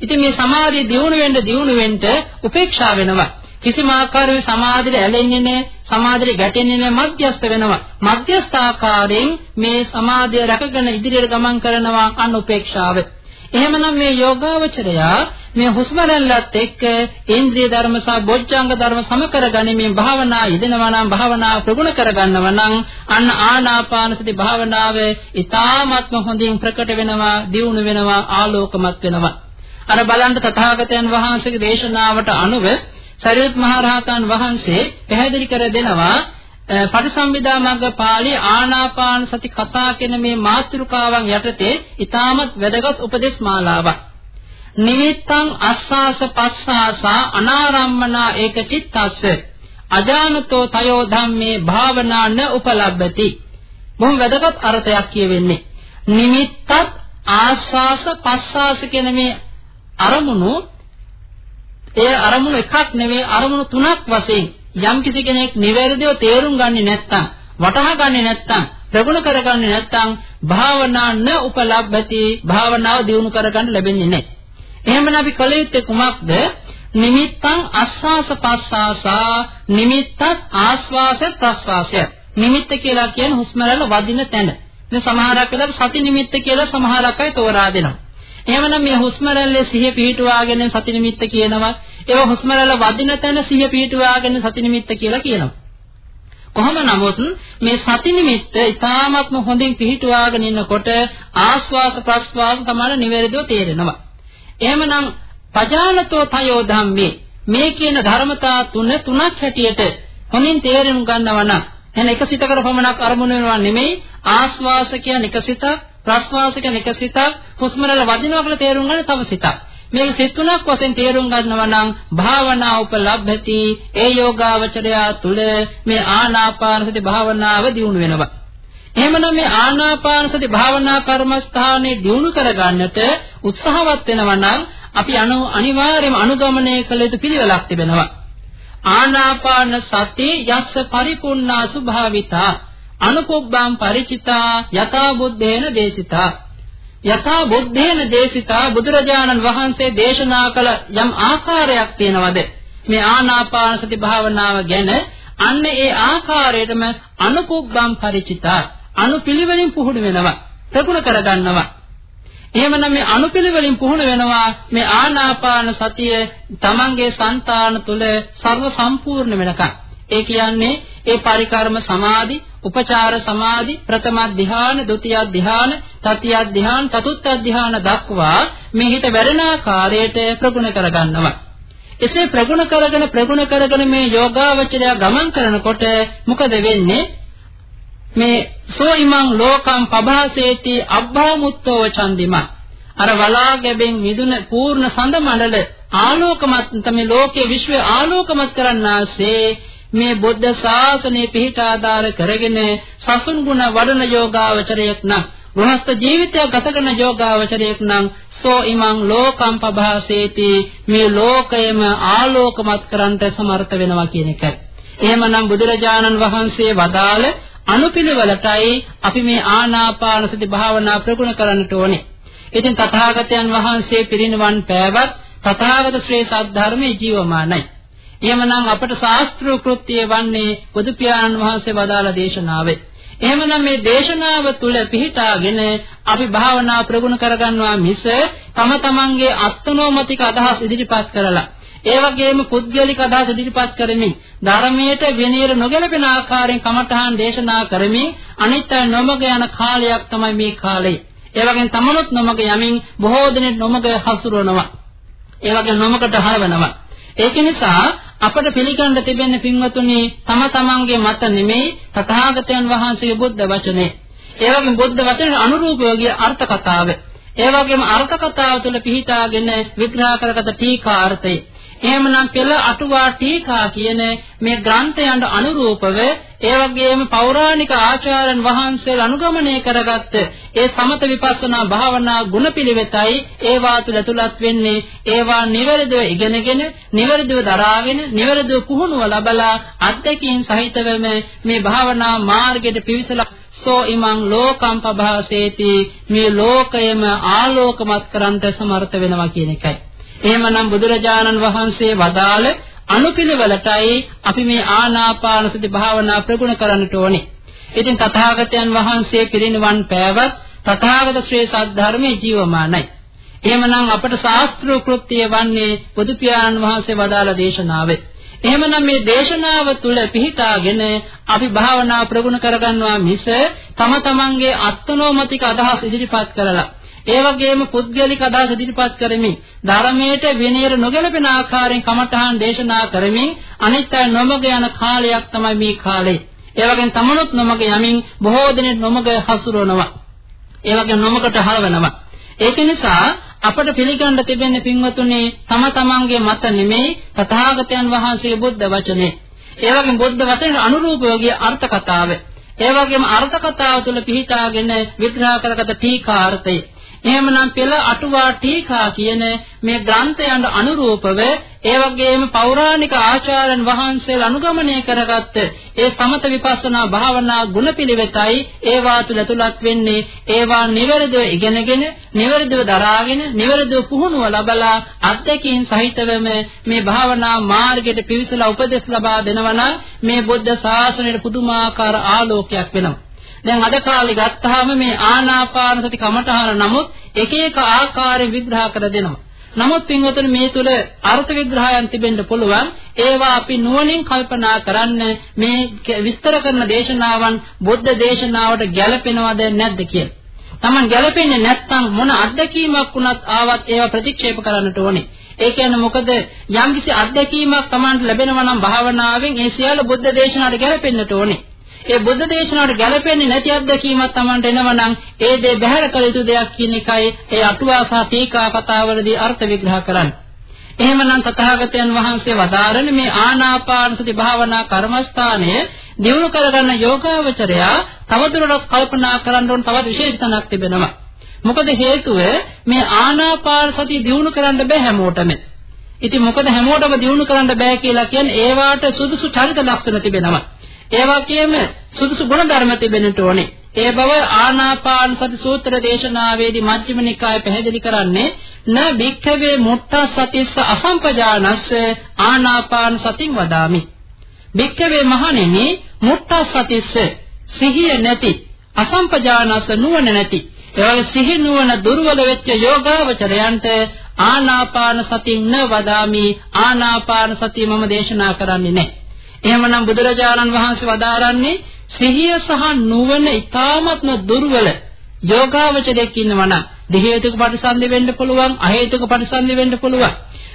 ඉතින් මේ සමාධිය දියුණු වෙන්න දියුණු වෙන්න උපේක්ෂා වෙනවා. කිසිම ආකාරයක සමාධියට ඇලෙන්නේ නැහැ සමාධියට ගැටෙන්නේ නැහැ මධ්‍යස්ත වෙනවා මධ්‍යස්ථ ආකාරයෙන් මේ සමාධිය රැකගෙන ඉදිරියට ගමන් කරනවා අන්න උපේක්ෂාව එහෙමනම් මේ යෝගාවචරයා මේ හුස්ම රැල්ලත් එක්ක ඉන්ද්‍රිය ධර්ම සහ බොජ්ජංග ධර්ම සම කරගැනීමෙන් භාවනා යෙදෙනවා නම් භාවනා ප්‍රගුණ කරගන්නවා නම් අන්න ආනාපාන සති භාවනාව ඊ타ත්ම හොඳින් ප්‍රකට වෙනවා දියුණු වෙනවා ආලෝකමත් වෙනවා. අර බලන්න තථාගතයන් වහන්සේගේ දේශනාවට අනුව සරියුත් මහ රහතන් වහන්සේ පැහැදිලි කර දෙනවා පටිසම්භිදා මග්ග පාළි ආනාපාන සති කතා කියන මේ මාතෘකාවන් යටතේ ඊටමත් වැදගත් උපදේශ මාලාවක්. නිමිත්තං අස්සාස පස්සාසා අනාරම්මනා ඒක චිත්තස්ස අජානතෝ තයෝ ධම්මේ භාවනා න උපලබ්ධති. බොහොම වැදගත් අර්ථයක් කියවෙන්නේ. නිමිත්තත් ආස්වාස පස්සාස කියන මේ අරමුණු ඒ අරමුණු එකක් නෙවෙයි අරමුණු තුනක් වශයෙන් යම් කිසි කෙනෙක් නිවැරදිව තේරුම් ගන්නේ නැත්නම් වටහා ගන්නේ නැත්නම් ප්‍රගුණ කරගන්නේ නැත්නම් භාවනා න උපලබ්ධති භාවනාව දියුණු කරගන්න ලැබෙන්නේ නැහැ. එහෙමනම් අපි කල යුත්තේ කුමක්ද? නිමිත්තං අස්වාස පස්සාසා නිමිත්තත් ආස්වාස ප්‍රස්වාසය. නිමිත්ත කියලා කියන්නේ හුස්ම රැල්ල වදින තැන. මේ සමහරක් වෙලාවට සති නිමිත්ත කියලා සමහරක් අය තෝරා දෙනවා. එහෙමනම් මේ හුස්ම රැල්ලේ සිහිය පිහිටුවාගෙන සති නිමිත්ත කියනවා. ඒව හුස්ම රැල්ල වදින තැන සිහිය පිහිටුවාගෙන සති නිමිත්ත කියලා කියනවා. කොහොම නමුත් මේ සති නිමිත්ත ඉතාමත්ම හොඳින් පිහිටුවාගෙන ඉන්නකොට ආස්වාස ප්‍රස්වාස තමයි නිවැරදිව තේරෙනවා. එහෙමනම් පජානතෝ තයෝ ධම්මේ මේ කියන ධර්මතා තුන තුනක් හැටියට හොඳින් තේරුම් ගන්නවා නම් එන එක සිතකට පමණක් අරමුණු වෙනවා නෙමෙයි ආස්වාස කියන එක සිතක් ප්‍රස්වාස කියන එක සිතක් හුස්ම රැල්ල වදිනවා කියලා තේරුම් ගන්න තව සිතක්. මේක සිත් තුනක් වශයෙන් තේරුම් ගන්නවා නම් භාවනා උපලබ්ධති ඒ යෝගාවචරය තුල මේ ආනාපාන සති භාවනාව දියුණු වෙනවා. එහෙමනම් මේ ආනාපාන සති භාවනා කර්මස්ථානයේ දියුණු කරගන්නට උත්සාහවත් වෙනවා නම් අපි අනු අනිවාර්යයෙන්ම අනුගමනය කළ යුතු පිළිවෙලක් තිබෙනවා. ආනාපාන සති යස්ස පරිපූර්ණා සුභාවිතා අනුපොබ්බං ಪರಿචිතා යථා බුද්ධේන දේශිතා යථා බුද්ධේන දේශිතා බුදුරජාණන් වහන්සේ දේශනා කළ යම් ආකාරයක් තියෙනවද? මේ ආනාපාන සති භාවනාව ගැන අන්න ඒ ආකාරයටම අනුපුග්ගම් ಪರಿචිතා අනුපිළිවෙලින් පුහුණු වෙනවා ප්‍රගුණ කරගන්නවා. එහෙමනම් මේ අනුපිළිවෙලින් පුහුණු වෙනවා මේ ආනාපාන සතිය තමන්ගේ సంతාන තුල ਸਰව සම්පූර්ණ වෙනකන්. ඒ කියන්නේ ඒ පරිකාරම සමාධි උපචාර සමාධි ප්‍රථම ධ්‍යාන ဒုတိ ය ධ්‍යාන තතිය ධ්‍යාන චතුත්ථ ධ්‍යාන දක්වා මේ හිත වැඩෙන ආකාරයට ප්‍රගුණ කරගන්නවා. එසේ ප්‍රගුණ කරගෙන ප්‍රගුණ කරගෙන මේ යෝගාවචරය ගමන් කරනකොට මොකද වෙන්නේ? මේ සෝ ඉමං ලෝකං පබහසේති අබ්බාමුත්තෝ චන්දිම. අර වලා ගැබෙන් මිදුන පූර්ණ සඳ මණ්ඩල ආලෝකමත් තමයි ලෝකයේ විශ්වය ආලෝකමත් කරන්නාසේ මේ බුද්ධ ශාසනය පිහිට ආධාර කරගෙන සසුන් ගුණ වඩන යෝගාවචරයක් නම් ගෘහස්ත ජීවිතයක් ගත කරන යෝගාවචරයක් නම් සෝ ඉමං ලෝකම් පභාසේති මේ ලෝකයම ආලෝකමත් කරන්නට සමර්ථ වෙනවා කියන එකයි. එහෙමනම් බුදුරජාණන් වහන්සේ වදාළ අනුපිළිවෙලටයි අපි මේ ආනාපාන සති භාවනා ප්‍රගුණ කරන්නට ඕනේ. ඉතින් තථාගතයන් වහන්සේ පිරිනිවන් පෑවත් තථාගත ශ්‍රේ සද්ධර්මයේ ජීවමානයි. එහෙමනම් අපට ශාස්ත්‍රීය කෘත්‍යය වන්නේ බුදු පියාණන් වහන්සේ වදාළ දේශනාවේ. එහෙමනම් මේ දේශනාව තුල පිහිටාගෙන අපි භාවනා ප්‍රගුණ කරගන්නවා මිස තම තමන්ගේ අත්නෝමතික අදහස් ඉදිරිපත් කරලා ඒ වගේම පුද්ගලික අදහස් ඉදිරිපත් කරමින් ධර්මයට විනීර නොගැලපෙන ආකාරයෙන් කමඨහන් දේශනා කරමින් අනිත්‍ය නොමග යන කාලයක් තමයි මේ කාලය. ඒ වගේම තමනුත් නොමග යමින් බොහෝ දෙනෙක් නොමග හසුරවනවා. ඒ වගේම නොමකට හරවනවා. ඒක නිසා අපට පිළිගන්න තිබෙන පින්වතුනි තම තමන්ගේ මත නෙමෙයි තථාගතයන් වහන්සේගේ බුද්ධ වචනේ. ඒ වගේම බුද්ධ වචනේ අනුරූපයෝගී අර්ථ කතාව. ඒ වගේම අර්ථ කතාව තුළ පිහිටාගෙන විග්‍රහ කරගත ටීකාර්ථය. එහෙමනම් පෙළ අටුවා ටීකා කියන මේ ග්‍රන්ථයන්ට අනුරූපව ඒ වගේම පෞරාණික ආචාර්යන් වහන්සේලා අනුගමනය කරගත්ත ඒ සමත විපස්සනා භාවනා ගුණපිළිවෙතයි ඒවා තුළ තුලත් වෙන්නේ ඒවා නිවැරදිව ඉගෙනගෙන නිවැරදිව දරාගෙන නිවැරදිව පුහුණුව ලබලා අත්දැකීම් සහිතවම මේ භාවනා මාර්ගයට පිවිසලා සෝ ඉමං ලෝකම් පභාසේති මේ ලෝකයම ආලෝකමත් කරන්ට සමර්ථ වෙනවා කියන එකයි. එහෙමනම් බුදුරජාණන් වහන්සේ වදාළ අනුපිළිවෙලටයි අපි මේ ආනාපාන සති භාවනා ප්‍රගුණ කරන්නට ඕනේ. ඉතින් තථාගතයන් වහන්සේ පිරිනිවන් පෑවත් තථාගත ශ්‍රේ සද්ධර්මයේ ජීවමානයි. එහෙමනම් අපට ශාස්ත්‍රීය කෘත්‍යය වන්නේ බුදු පියාණන් වහන්සේ වදාළ දේශනාවේ. එහෙමනම් මේ දේශනාව තුල පිහිටාගෙන අපි භාවනා ප්‍රගුණ කරගන්නවා මිස තම තමන්ගේ අත්නෝමතික අදහස් ඉදිරිපත් කරලා ඒ වගේම පුද්ගලික අදහස් ඉදිරිපත් කරමින් ධර්මයට විනයට නොගැලපෙන ආකාරයෙන් කමඨහන් දේශනා කරමින් අනිත් අය නොමග යන කාලයක් තමයි මේ කාලය. ඒ වගේම තමනුත් නොමග යමින් බොහෝ දෙනෙක් නොමග හසුරවනවා. ඒ වගේම නොමකට හරවනවා. ඒක නිසා අපට පිළිගන්න තිබෙන්නේ පින්වතුනි තම තමන්ගේ මත නෙමෙයි තථාගතයන් වහන්සේගේ බුද්ධ වචනේ. ඒ වගේම බුද්ධ වචනට අනුරූපව අර්ථ කතාව. ඒ වගේම අර්ථ කතාව තුළ පිහිටාගෙන විග්‍රහ කරගත ටීකාර්ථය. එහෙමනම් පෙළ අටුවා ටීකා කියන මේ ග්‍රන්ථයන්ට අනුරූපව ඒ වගේම පෞරාණික ආචාර්යන් වහන්සේලා අනුගමනය කරගත්ත ඒ සමත විපස්සනා භාවනා ගුණපිළිවෙතයි ඒවා තුල තුලත් වෙන්නේ. ඒවා නිවැරදිව ඉගෙනගෙන නිවැරදිව දරාගෙන නිවැරදිව පුහුණුව ලබලා අත්දැකීම් සහිතවම මේ භාවනා මාර්ගයට පිවිසලා උපදෙස් ලබා දෙනවා මේ බුද්ධ ශාසනයට පුදුමාකාර ආලෝකයක් වෙනවා. දැන් අද කාලේ ගත්තාම මේ ආනාපාන සති කමඨහන නමුත් එක එක ආකාරයෙන් විග්‍රහ කර දෙනවා. නමුත් පින්වතුනි මේ තුල අර්ථ විග්‍රහයන් තිබෙන්න පුළුවන්. ඒවා අපි නුවණින් කල්පනා කරන්න මේ විස්තර කරන දේශනාවන් බුද්ධ දේශනාවට ගැලපෙනවද නැද්ද කියලා. Taman ගැලපෙන්නේ නැත්නම් මොන අත්දැකීමක් වුණත් ආවත් ඒවා ප්‍රතික්ෂේප කරන්නට ඕනේ. ඒ කියන්නේ මොකද යම්කිසි අත්දැකීමක් Tamanට ලැබෙනවා නම් භාවනාවෙන් ඒ සියල්ල බුද්ධ දේශනාවට ගැලපෙන්නට ඕනේ. ඒ බුද්ධ දේශනාවට ගැලපෙන්නේ නැති අත්දැකීමක් Tamanට එනවනම් ඒ දේ බැහැර කළ යුතු දෙයක් කියන එකයි ඒ අටුවා සහ ටීකා කතාවලදී අර්ථ විග්‍රහ කරන්නේ. එහෙමනම් තථාගතයන් වහන්සේ වදාරන මේ ආනාපාන සති භාවනා කර්මස්ථානය දියුණු කරගන්න යෝගාවචරයා තවදුරටත් කල්පනා කරන්න ඕන තවත් විශේෂ තැනක් තිබෙනවා. මොකද හේතුව මේ ආනාපාන සතිය දියුණු කරන්න බෑ හැමෝටම. ඉතින් මොකද හැමෝටම දියුණු කරන්න බෑ කියලා කියන්නේ ඒවාට සුදුසු චරිත ලක්ෂණ තිබෙනවා. ඒ වගේම සුදුසු ගුණ ධර්ම තිබෙන්නට ඕනේ. ඒ බව ආනාපාන සති සූත්‍ර දේශනාවේදී මජ්ක්‍ධිම නිකාය පැහැදිලි කරන්නේ න භික්ඛවේ මුට්ඨා සතිස්ස අසම්පජානස්ස ආනාපාන සතින් වදාමි. භික්ඛවේ මහණෙනි මුට්ඨා සතිස්ස සිහිය නැති අසම්පජානස්ස නුවණ නැති එවගේ සිහි නුවණ දුර්වල වෙච්ච යෝගාවචරයන්ට ආනාපාන සතින් න වදාමි ආනාපාන සතිය මම දේශනා කරන්නේ නැහැ. එහෙමනම් බුදුරජාණන් වහන්සේ වදාරන්නේ සිහිය සහ නුවණ ඊ타ත්ම දුර්වල යෝගාවචරයක් ඉන්නවනම් දෙහේතුක ප්‍රතිසන්දි වෙන්න පුළුවන් අහේතුක ප්‍රතිසන්දි වෙන්න පුළුවන්.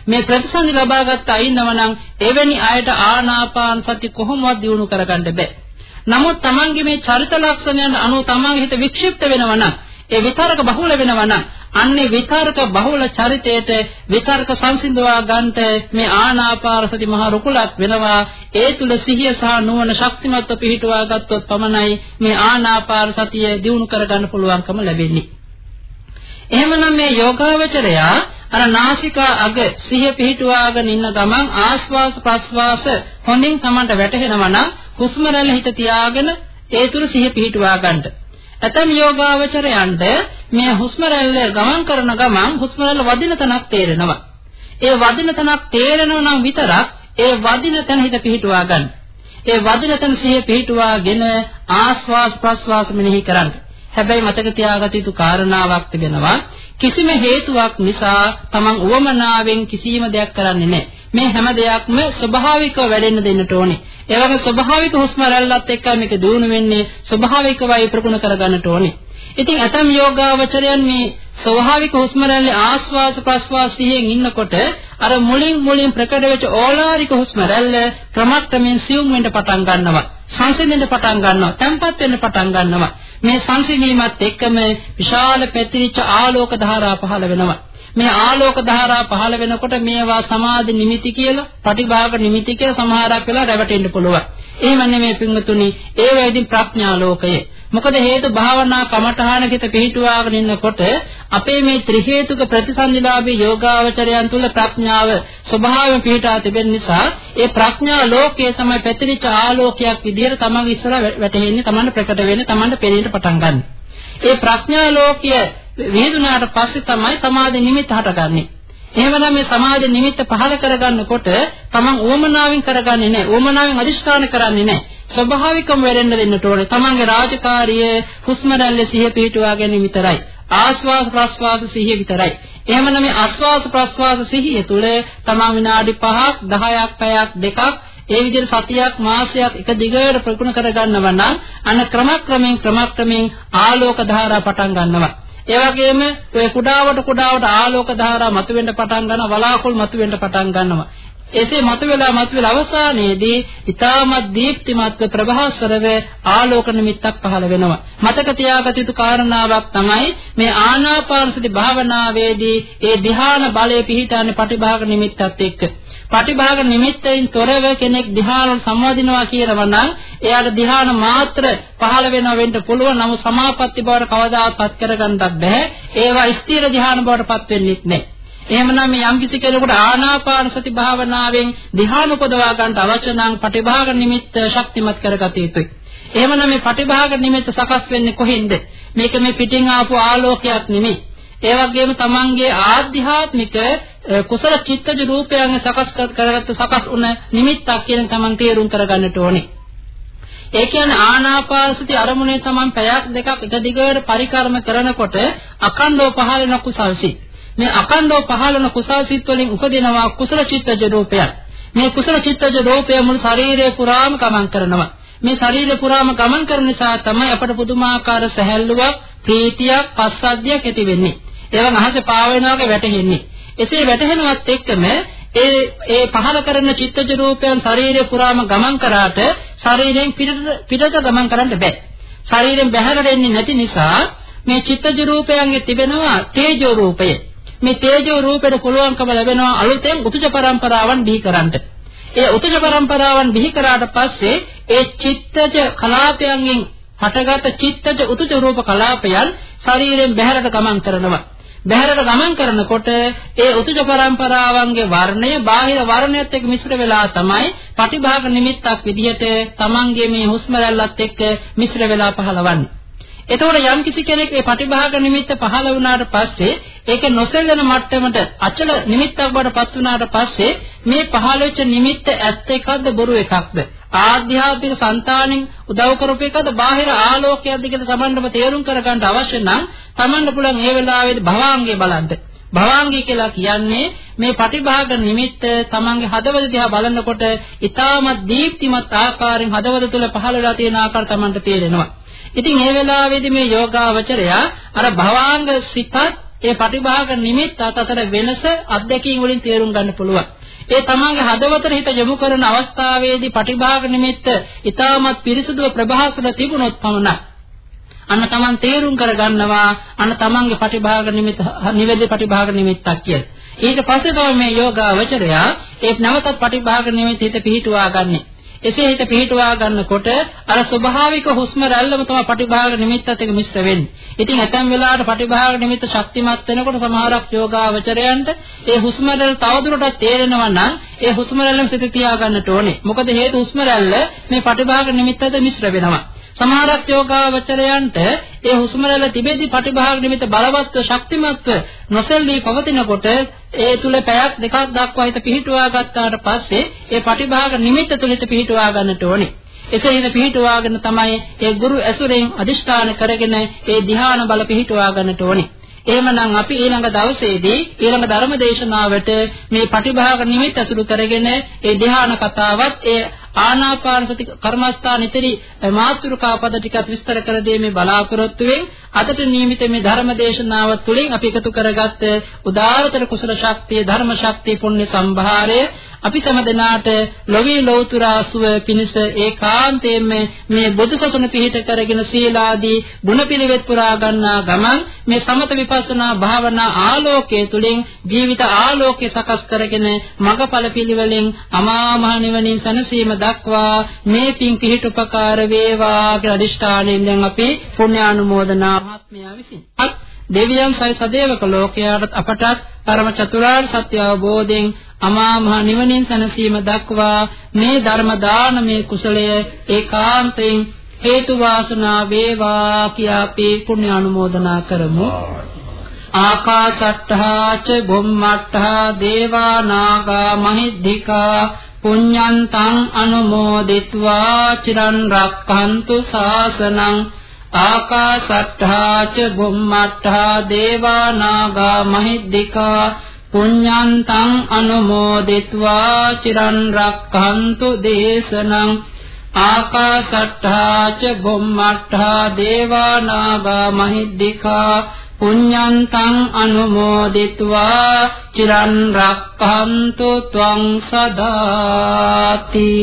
මේ ප්‍රතිසන්දි ලබාගත් අය ඉන්නවනම් එවැනි අයට ආනාපාන සති කොහොමවත් දිනු කරගන්න බෑ. නමුත් Tamange මේ චරිත ලක්ෂණයන් අනුව Tamange හිත වික්ෂිප්ත වෙනවනම් ඒ විතරක බහුල වෙනවනම් අන්නේ විතරක බහුල චරිතයට විතරක සංසිඳවා ගන්නට මේ ආනාපාන සති මහ රුකුලක් වෙනවා. ඒ තුල සිහිය සහ නුවණ ශක්තිමත්ව පිහිටුවා ගත්තොත් පමණයි මේ ආනාපාන සතිය දියුණු කරගන්න පුළුවන්කම ලැබෙන්නේ. එහෙමනම් මේ යෝගාවචරයා අර නාසිකා අග සිහිය පිහිටුවාගෙන ඉන්න ගමන් ආස්වාස ප්‍රස්වාස හොඳින් Tamanට වැටහෙනවා නම් හුස්ම රැල්ල හිත තියාගෙන ඒ තුල සිහිය පිහිටුවා ගන්නට. ඇතම් යෝගාවචරයන්ට මේ හුස්ම රැල්ල ගමන් කරන ගමන් හුස්ම රැල්ල වදින තැනක් තේරෙනවා. ඒ වදින තැනක් තේරෙනවා නම් විතරක් ඒ වදින තැන හිත පිහිටුවා ගන්න. ඒ වදින තැන සිහිය පිහිටුවාගෙන ආස්වාස් ප්‍රස්වාස මෙනෙහි කරන්න. හැබැයි මතක තියාගත යුතු කාරණාවක් තිබෙනවා කිසිම හේතුවක් නිසා තමන් උවමනාවෙන් කිසිම දෙයක් කරන්නේ නැහැ. මේ හැම දෙයක්ම ස්වභාවිකව වැඩෙන්න දෙන්නට ඕනේ. ඒ වගේ ස්වභාවික හුස්ම රැල්ලත් එක්ක මේක දිනු වෙන්නේ ස්වභාවිකවයි ප්‍රගුණ කරගන්නට ඕනේ. ඉතින් අතම් යෝගාවචරයන් මේ ස්වභාවික හුස්ම රැල්ලේ ආස්වාස ප්‍රස්වාසයෙන් ඉන්නකොට අර මුලින් මුලින් ප්‍රකට වෙච්ච ඕලාරික හුස්ම රැල්ල ක්‍රමක්‍රමයෙන් සියුම් වෙන්න පටන් ගන්නවා. සංසිඳෙන්න පටන් ගන්නවා. තැම්පත් වෙන්න පටන් ගන්නවා. මේ සංසිඳීමත් එක්කම විශාල පැතිරිච්ච ආලෝක ධාරා පහළ වෙනවා. මේ ආලෝක ධාරා පහළ වෙනකොට මේවා සමාධි නිමිති කියලා, පටිභාග නිමිති කියලා සමහරක් වෙලා රැවටෙන්න පුළුවන්. එහෙම නෙමෙයි පින්වතුනි, ඒ වේදින් ප්‍රඥා ලෝකයේ. මොකද හේතු භාවනා කමඨහනකිත පිහිටුවාගෙන ඉන්නකොට අපේ මේ ත්‍රි හේතුක ප්‍රතිසන්දිලාභී යෝගාවචරයන් තුල ප්‍රඥාව ස්වභාවයෙන් පිහිටා තිබෙන නිසා ඒ ප්‍රඥා ලෝකයේ තමයි පැතිරිච්ච ආලෝකයක් විදිහට තමන් ඉස්සර වැටෙන්නේ තමන්ට ප්‍රකට වෙන්නේ තමන්ට පෙනෙන්න පටන් ගන්න. ඒ ප්‍රඥා ලෝකය විහිදුනාට පස්සේ තමයි සමාධි නිමිත්ත හටගන්නේ. එහෙමනම් මේ සමාධි නිමිත්ත පහල කරගන්නකොට තමන් ඕමනාවෙන් කරගන්නේ නැහැ. ඕමනාවෙන් අදිෂ්ඨාන කරන්නේ නැහැ. ස්වභාවිකම වෙරෙන්න දෙන්නට ඕනේ. තමන්ගේ රාජකාරිය හුස්ම රැල්ල සිහිය පිහිටුවා ගැනීම විතරයි. ආස්වාද ප්‍රස්වාද සිහිය විතරයි. එහෙමනම් මේ ආස්වාද ප්‍රස්වාද සිහිය තුළ තමන් විනාඩි 5ක් 10ක් පැයක් දෙකක් ඒ විදිහට සතියක් මාසයක් එක දිගට ප්‍රගුණ කරගන්නවා නම් අන ක්‍රමක්‍රමයෙන් ක්‍රමක්‍රමයෙන් ආලෝක ධාරා පටන් ගන්නවා. ඒ වගේම ඔය කුඩාවට කුඩාවට ආලෝක ධාරා මතුවෙන්න පටන් ගන්නවා වලාකුළු මතුවෙන්න පටන් ගන්නවා. එසේ මතුවලා මතුවලා අවසානයේදී ඊටමත් දීප්තිමත් ප්‍රභාස්වරව ආලෝක නිමිත්තක් පහළ වෙනවා. මතක තියාගත යුතු කාරණාවක් තමයි මේ ආනාපාන සති භාවනාවේදී ඒ ධ්‍යාන බලය පිහිටාන්නේ පටිභාග නිමිත්තත් එක්ක. පටිභාග නිමිත්තෙන් තොරව කෙනෙක් ධ්‍යාන සම්වදිනවා කියනවා නම් එයාට ධ්‍යාන මාත්‍ර පහළ වෙනව වෙන්න පුළුවන් නමුත් සමාපatti බවට කවදාවත් පත් කරගන්නත් බෑ ඒවා ස්ථිර ධ්‍යාන බවට පත් වෙන්නේ නැහැ එහෙමනම් මේ යම්කිසි කෙනෙකුට ආනාපාන සති භාවනාවෙන් ධ්‍යාන උපදවා ගන්නට අවශ්‍ය නම් පටිභාග නිමිත්ත ශක්තිමත් කරගත යුතුයි. එහෙමනම් මේ පටිභාග නිමිත්ත සකස් වෙන්නේ කොහෙන්ද? මේක මේ පිටින් ආපු ආලෝකයක් නෙමෙයි. ඒ වගේම තමන්ගේ ආධ්‍යාත්මික කුසල චිත්තජ රූපයන් සකස් කරගත්ත සකස් වුණ නිමිත්තක් කියන තමන් තේරුම් කරගන්නට ඕනේ. ඒ කියන්නේ ආනාපානසති අරමුණේ තමන් පැයක් දෙකක් එක දිගට පරිකර්ම කරනකොට අකණ්ඩව පහළ වෙන කුසල්සිත. මේ අකණ්ඩව පහළන කුසල් සිත් වලින් උපදිනවා කුසල චිත්තජ රූපයක්. මේ කුසල චිත්තජ රූපය මුළු ශරීරය පුරාම ගමන් කරනවා. මේ ශරීරය පුරාම ගමන් කරන නිසා තමයි අපට පුදුමාකාර සැහැල්ලුවක්, ප්‍රීතියක්, පස්සද්ධියක් ඇති වෙන්නේ. ඒවන් අහසේ පාවෙනාගේ වැටෙන්නේ. එසේ වැටෙනවත් එක්කම ඒ ඒ පහල කරන චිත්තජ රූපයන් ශරීරය පුරාම ගමන් කරාට ශරීරයෙන් පිටට පිටට ගමන් කරන්න බෑ. ශරීරයෙන් බැහැරට එන්නේ නැති නිසා මේ චිත්තජ රූපයන්ගේ තිබෙනවා තේජෝ රූපය. මේ තේජෝ රූපෙට පුළුවන්කම ලැබෙනවා අලුතෙන් උතුජ පරම්පරාවන් බිහි කරන්නට. ඒ උතුජ පරම්පරාවන් බිහි කරාට පස්සේ ඒ චිත්තජ කලාපයන්ගෙන් හටගත් චිත්තජ උතුජ රූප කලාපයන් ශරීරයෙන් බැහැරට ගමන් කරනවා. බහැරට ගමන් කරනකොට ඒ උතුජ පරම්පරාවන්ගේ වර්ණය බාහිර වර්ණයත් එක්ක මිශ්‍ර වෙලා තමයි පටිභාග නිමිත්තක් විදිහට තමන්ගේ මේ හුස්ම රැල්ලත් එක්ක මිශ්‍ර වෙලා පහළවන්නේ. එතකොට යම් කිසි කෙනෙක් මේ පටිභාග නිමිත්ත පහළ වුණාට පස්සේ ඒක නොසැලෙන මට්ටමට අචල නිමිත්තක් බවට පත් වුණාට පස්සේ මේ පහළ වෙච්ච නිමිත්ත ඇත්ත එකක්ද බොරු එකක්ද? ආධ්‍යාත්මික సంతානෙන් උදව් කරපු එකද බාහිර ආලෝකයක්ද කියලා තමන්ටම තේරුම් කරගන්න අවශ්‍ය නම් තමන්ට පුළුවන් මේ වෙලාවේදී භවාංගය බලන්න. භවාංගය කියලා කියන්නේ මේ පටිභාග නිමිත්ත තමන්ගේ හදවත දිහා බලනකොට ඊටමත් දීප්තිමත් ආකාරයෙන් හදවත තුළ පහළ වෙලා තියෙන ආකාරය තමන්ට තේරෙනවා ඉතින් මේ වෙලාවේදී මේ යෝගාවචරයා අර භවාංග සිතත් ඒ පටිභාග නිමිත්ත අතර වෙනස අධ්‍යක්ීම් වලින් තේරුම් ගන්න පුළුවන්. ඒ තමන්ගේ හදවතට හිත යොමු කරන අවස්ථාවේදී පටිභාග නිමිත්ත ඊටමත් පිරිසුදුව ප්‍රභාසල තිබුණොත් පමණක් අන්න තමන් තේරුම් කරගන්නවා අන්න තමන්ගේ පටිභාග නිමිත්ත නිවැරදි පටිභාග නිමිත්තක් කියලා. ඊට පස්සේ තමයි මේ යෝගාවචරයා ඒ නැවතත් පටිභාග නිමිත්ත හිත පිහිටුවා ගන්නේ. එසේ හිත පිහිටුවා ගන්නකොට අර ස්වභාවික හුස්ම රැල්ලම තමයි පටිභාග නිමිත්තත් එක්ක මිශ්‍ර වෙන්නේ. ඉතින් ඇතැම් වෙලාවට පටිභාග නිමිත්ත ශක්තිමත් වෙනකොට සමහරක් යෝගාවචරයන්ට ඒ හුස්ම රැල්ල තවදුරටත් තේරෙනවා නම් ඒ හුස්ම රැල්ලම සිත තියා ගන්නට ඕනේ. මොකද හේතු හුස්ම රැල්ල මේ පටිභාග නිමිත්තත් මිශ්‍ර වෙනවා. සමහරක් යෝගාවචරයන්ට ඒ හුස්ම රැල්ල තිබෙද්දී පටිභාග නිමිත්ත බලවත්ව ශක්තිමත්ව නොසෙල්ලී පවතිනකොට ඒ තුල පැයක් දෙකක් දක්වා හිත පිහිටුවා ගත්තාට පස්සේ ඒ පටිභාග නිමිත්ත තුල හිත පිහිටුවා ගන්නට ඕනේ. එසේ හිත පිහිටුවාගෙන තමයි ඒ ගුරු ඇසුරෙන් අදිෂ්ඨාන කරගෙන ඒ ධ්‍යාන බල පිහිටුවා ගන්නට ඕනේ. එහෙමනම් අපි ඊළඟ දවසේදී ඊළඟ ධර්ම දේශනාවට මේ පටිභාග නිමිත්ත අසුරු කරගෙන ඒ ධ්‍යාන කතාවත් ඒ ආනාපාන සති කර්මස්ථාන ඉතරි මාතෘකා පද ටිකත් විස්තර කර දෙීමේ බලාපොරොත්තු වෙමින් අදට නියමිත මේ ධර්ම දේශනාව තුළින් අපි එකතු කරගත්ත උදාාරතර කුසල ශක්තිය ධර්ම ශක්තිය පුණ්‍ය සම්භාරය අපි සෑම දිනාට ලොවේ ලෞතුරා සුව පිණිස ඒකාන්තයෙන්ම මේ බුදුසසුන පිහිට කරගෙන සීලාදී ගුණපිළිවෙත් පුරා ගන්නා ගමන් මේ සමත විපස්සනා භාවනා ආලෝකයේ තුලින් ජීවිත ආලෝකය සකස් කරගෙන මගඵල පිළිවෙලින් අමා මහ නිවනින් සැනසීම දක්වා මේ පින් පිහිට උපකාර වේවා කියලා අදිෂ්ඨානයෙන් දැන් අපි පුණ්‍යානුමෝදනා මහත්මයා විසින්. දෙවියන් සයි සදේවක ලෝකයාට අපටත් පරම චතුරාර්ය සත්‍ය අවබෝධයෙන් අමා මහ නිවනින් සැනසීම දක්වා මේ ධර්ම දානමේ කුසලය ඒකාන්තයෙන් හේතු වාසනා වේවා කියා අපි පුණ්‍ය අනුමෝදනා කරමු. ආකාශට්ඨා ච බුම්මට්ඨා දේවා නාග මහිද්దికා පුඤ්ඤන්තං අනුමෝදිत्वा චිරන් රක්ඛන්තු ශාසනං ආකාශට්ඨා ච බුම්මට්ඨා දේවා නාග මහිද්దికා පුඤ්ඤන්තං අනුමෝදිत्वा චිරන් රක්ඛන්තු දේශනං ආකාශට්ඨා ච බුම්මට්ඨා දේවා නාග මහිද්దికා පුඤ්ඤන්තං අනුමෝදිत्वा චිරන් රක්ඛන්තු ත්වං සදාති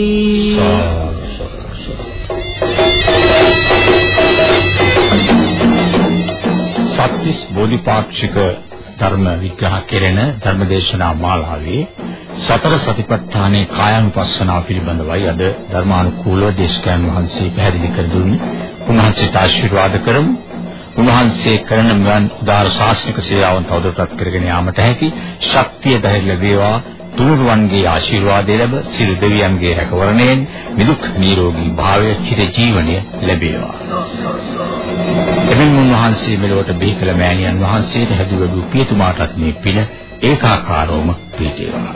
සත්‍තිස් බෝධිපාක්ෂික ධර්ම විග්‍රහ කෙරෙන ධර්මදේශනා මාලාවේ සතර සතිපට්ඨානයේ කායानुපස්සනාව පිළිබඳවයි අද ධර්මානුකූලව දේශකයන් වහන්සේ පැහැදිලි කර දුන්නේ. උන්වහන්සේට ආශිර්වාද කරමු. උන්වහන්සේ කරන මෙවන් උදාර ශාස්ත්‍රික සේවාවන් තවදුරටත් කරගෙන යාමට හැකි ශක්තිය ධෛර්ය ලැබේවා. තුනුරුවන්ගේ ආශිර්වාදය ලැබ සියලු දෙවියන්ගේ රැකවරණයෙන් නිදුක් නිරෝගී භාවය චිර ජීවනය ලැබේවා. එමෙන්න උන්වහන්සේ මෙලොවට බිහි කළ මෑණියන් වහන්සේට හැදුවඩු පියතුමාටත් මේ පින ඒකාකාරවම පිටේවා.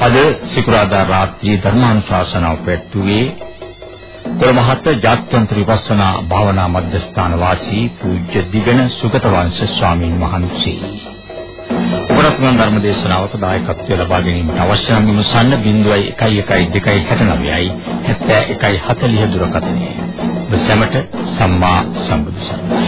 අද සිකුරාදා රාත්‍රියේ ධර්මානුශාසනාව පැවැත්වුවේ කොළමහත් ජාත්‍යන්තර විපස්සනා භාවනා මධ්‍යස්ථාන වාසී පූජ්‍ය දිගණ සුගත වංශ ස්වාමීන් වහන්සේ. ඔබට මම ධර්ම දේශනාවට දායකත්වය ලබා ගැනීමට අවශ්‍ය නම් විමසන්න 011269යි 7140 දුරකථනය. ඔබ සැමට සම්මා සම්බුදු සරණයි.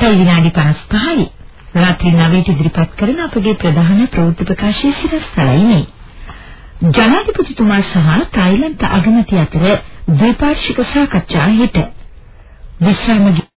අතයි විනාඩි 55යි. රාත්‍රී 9ට ඉදිරිපත් කරන අපගේ ප්‍රධාන ප්‍රවෘත්ති ප්‍රකාශයේ සිරස්තලයි මේ. ජනාධිපතිතුමා සහ තායිලන්ත අගමැති අතර ද්විපාර්ශ්වික සාකච්ඡා හෙට විශ්‍රාම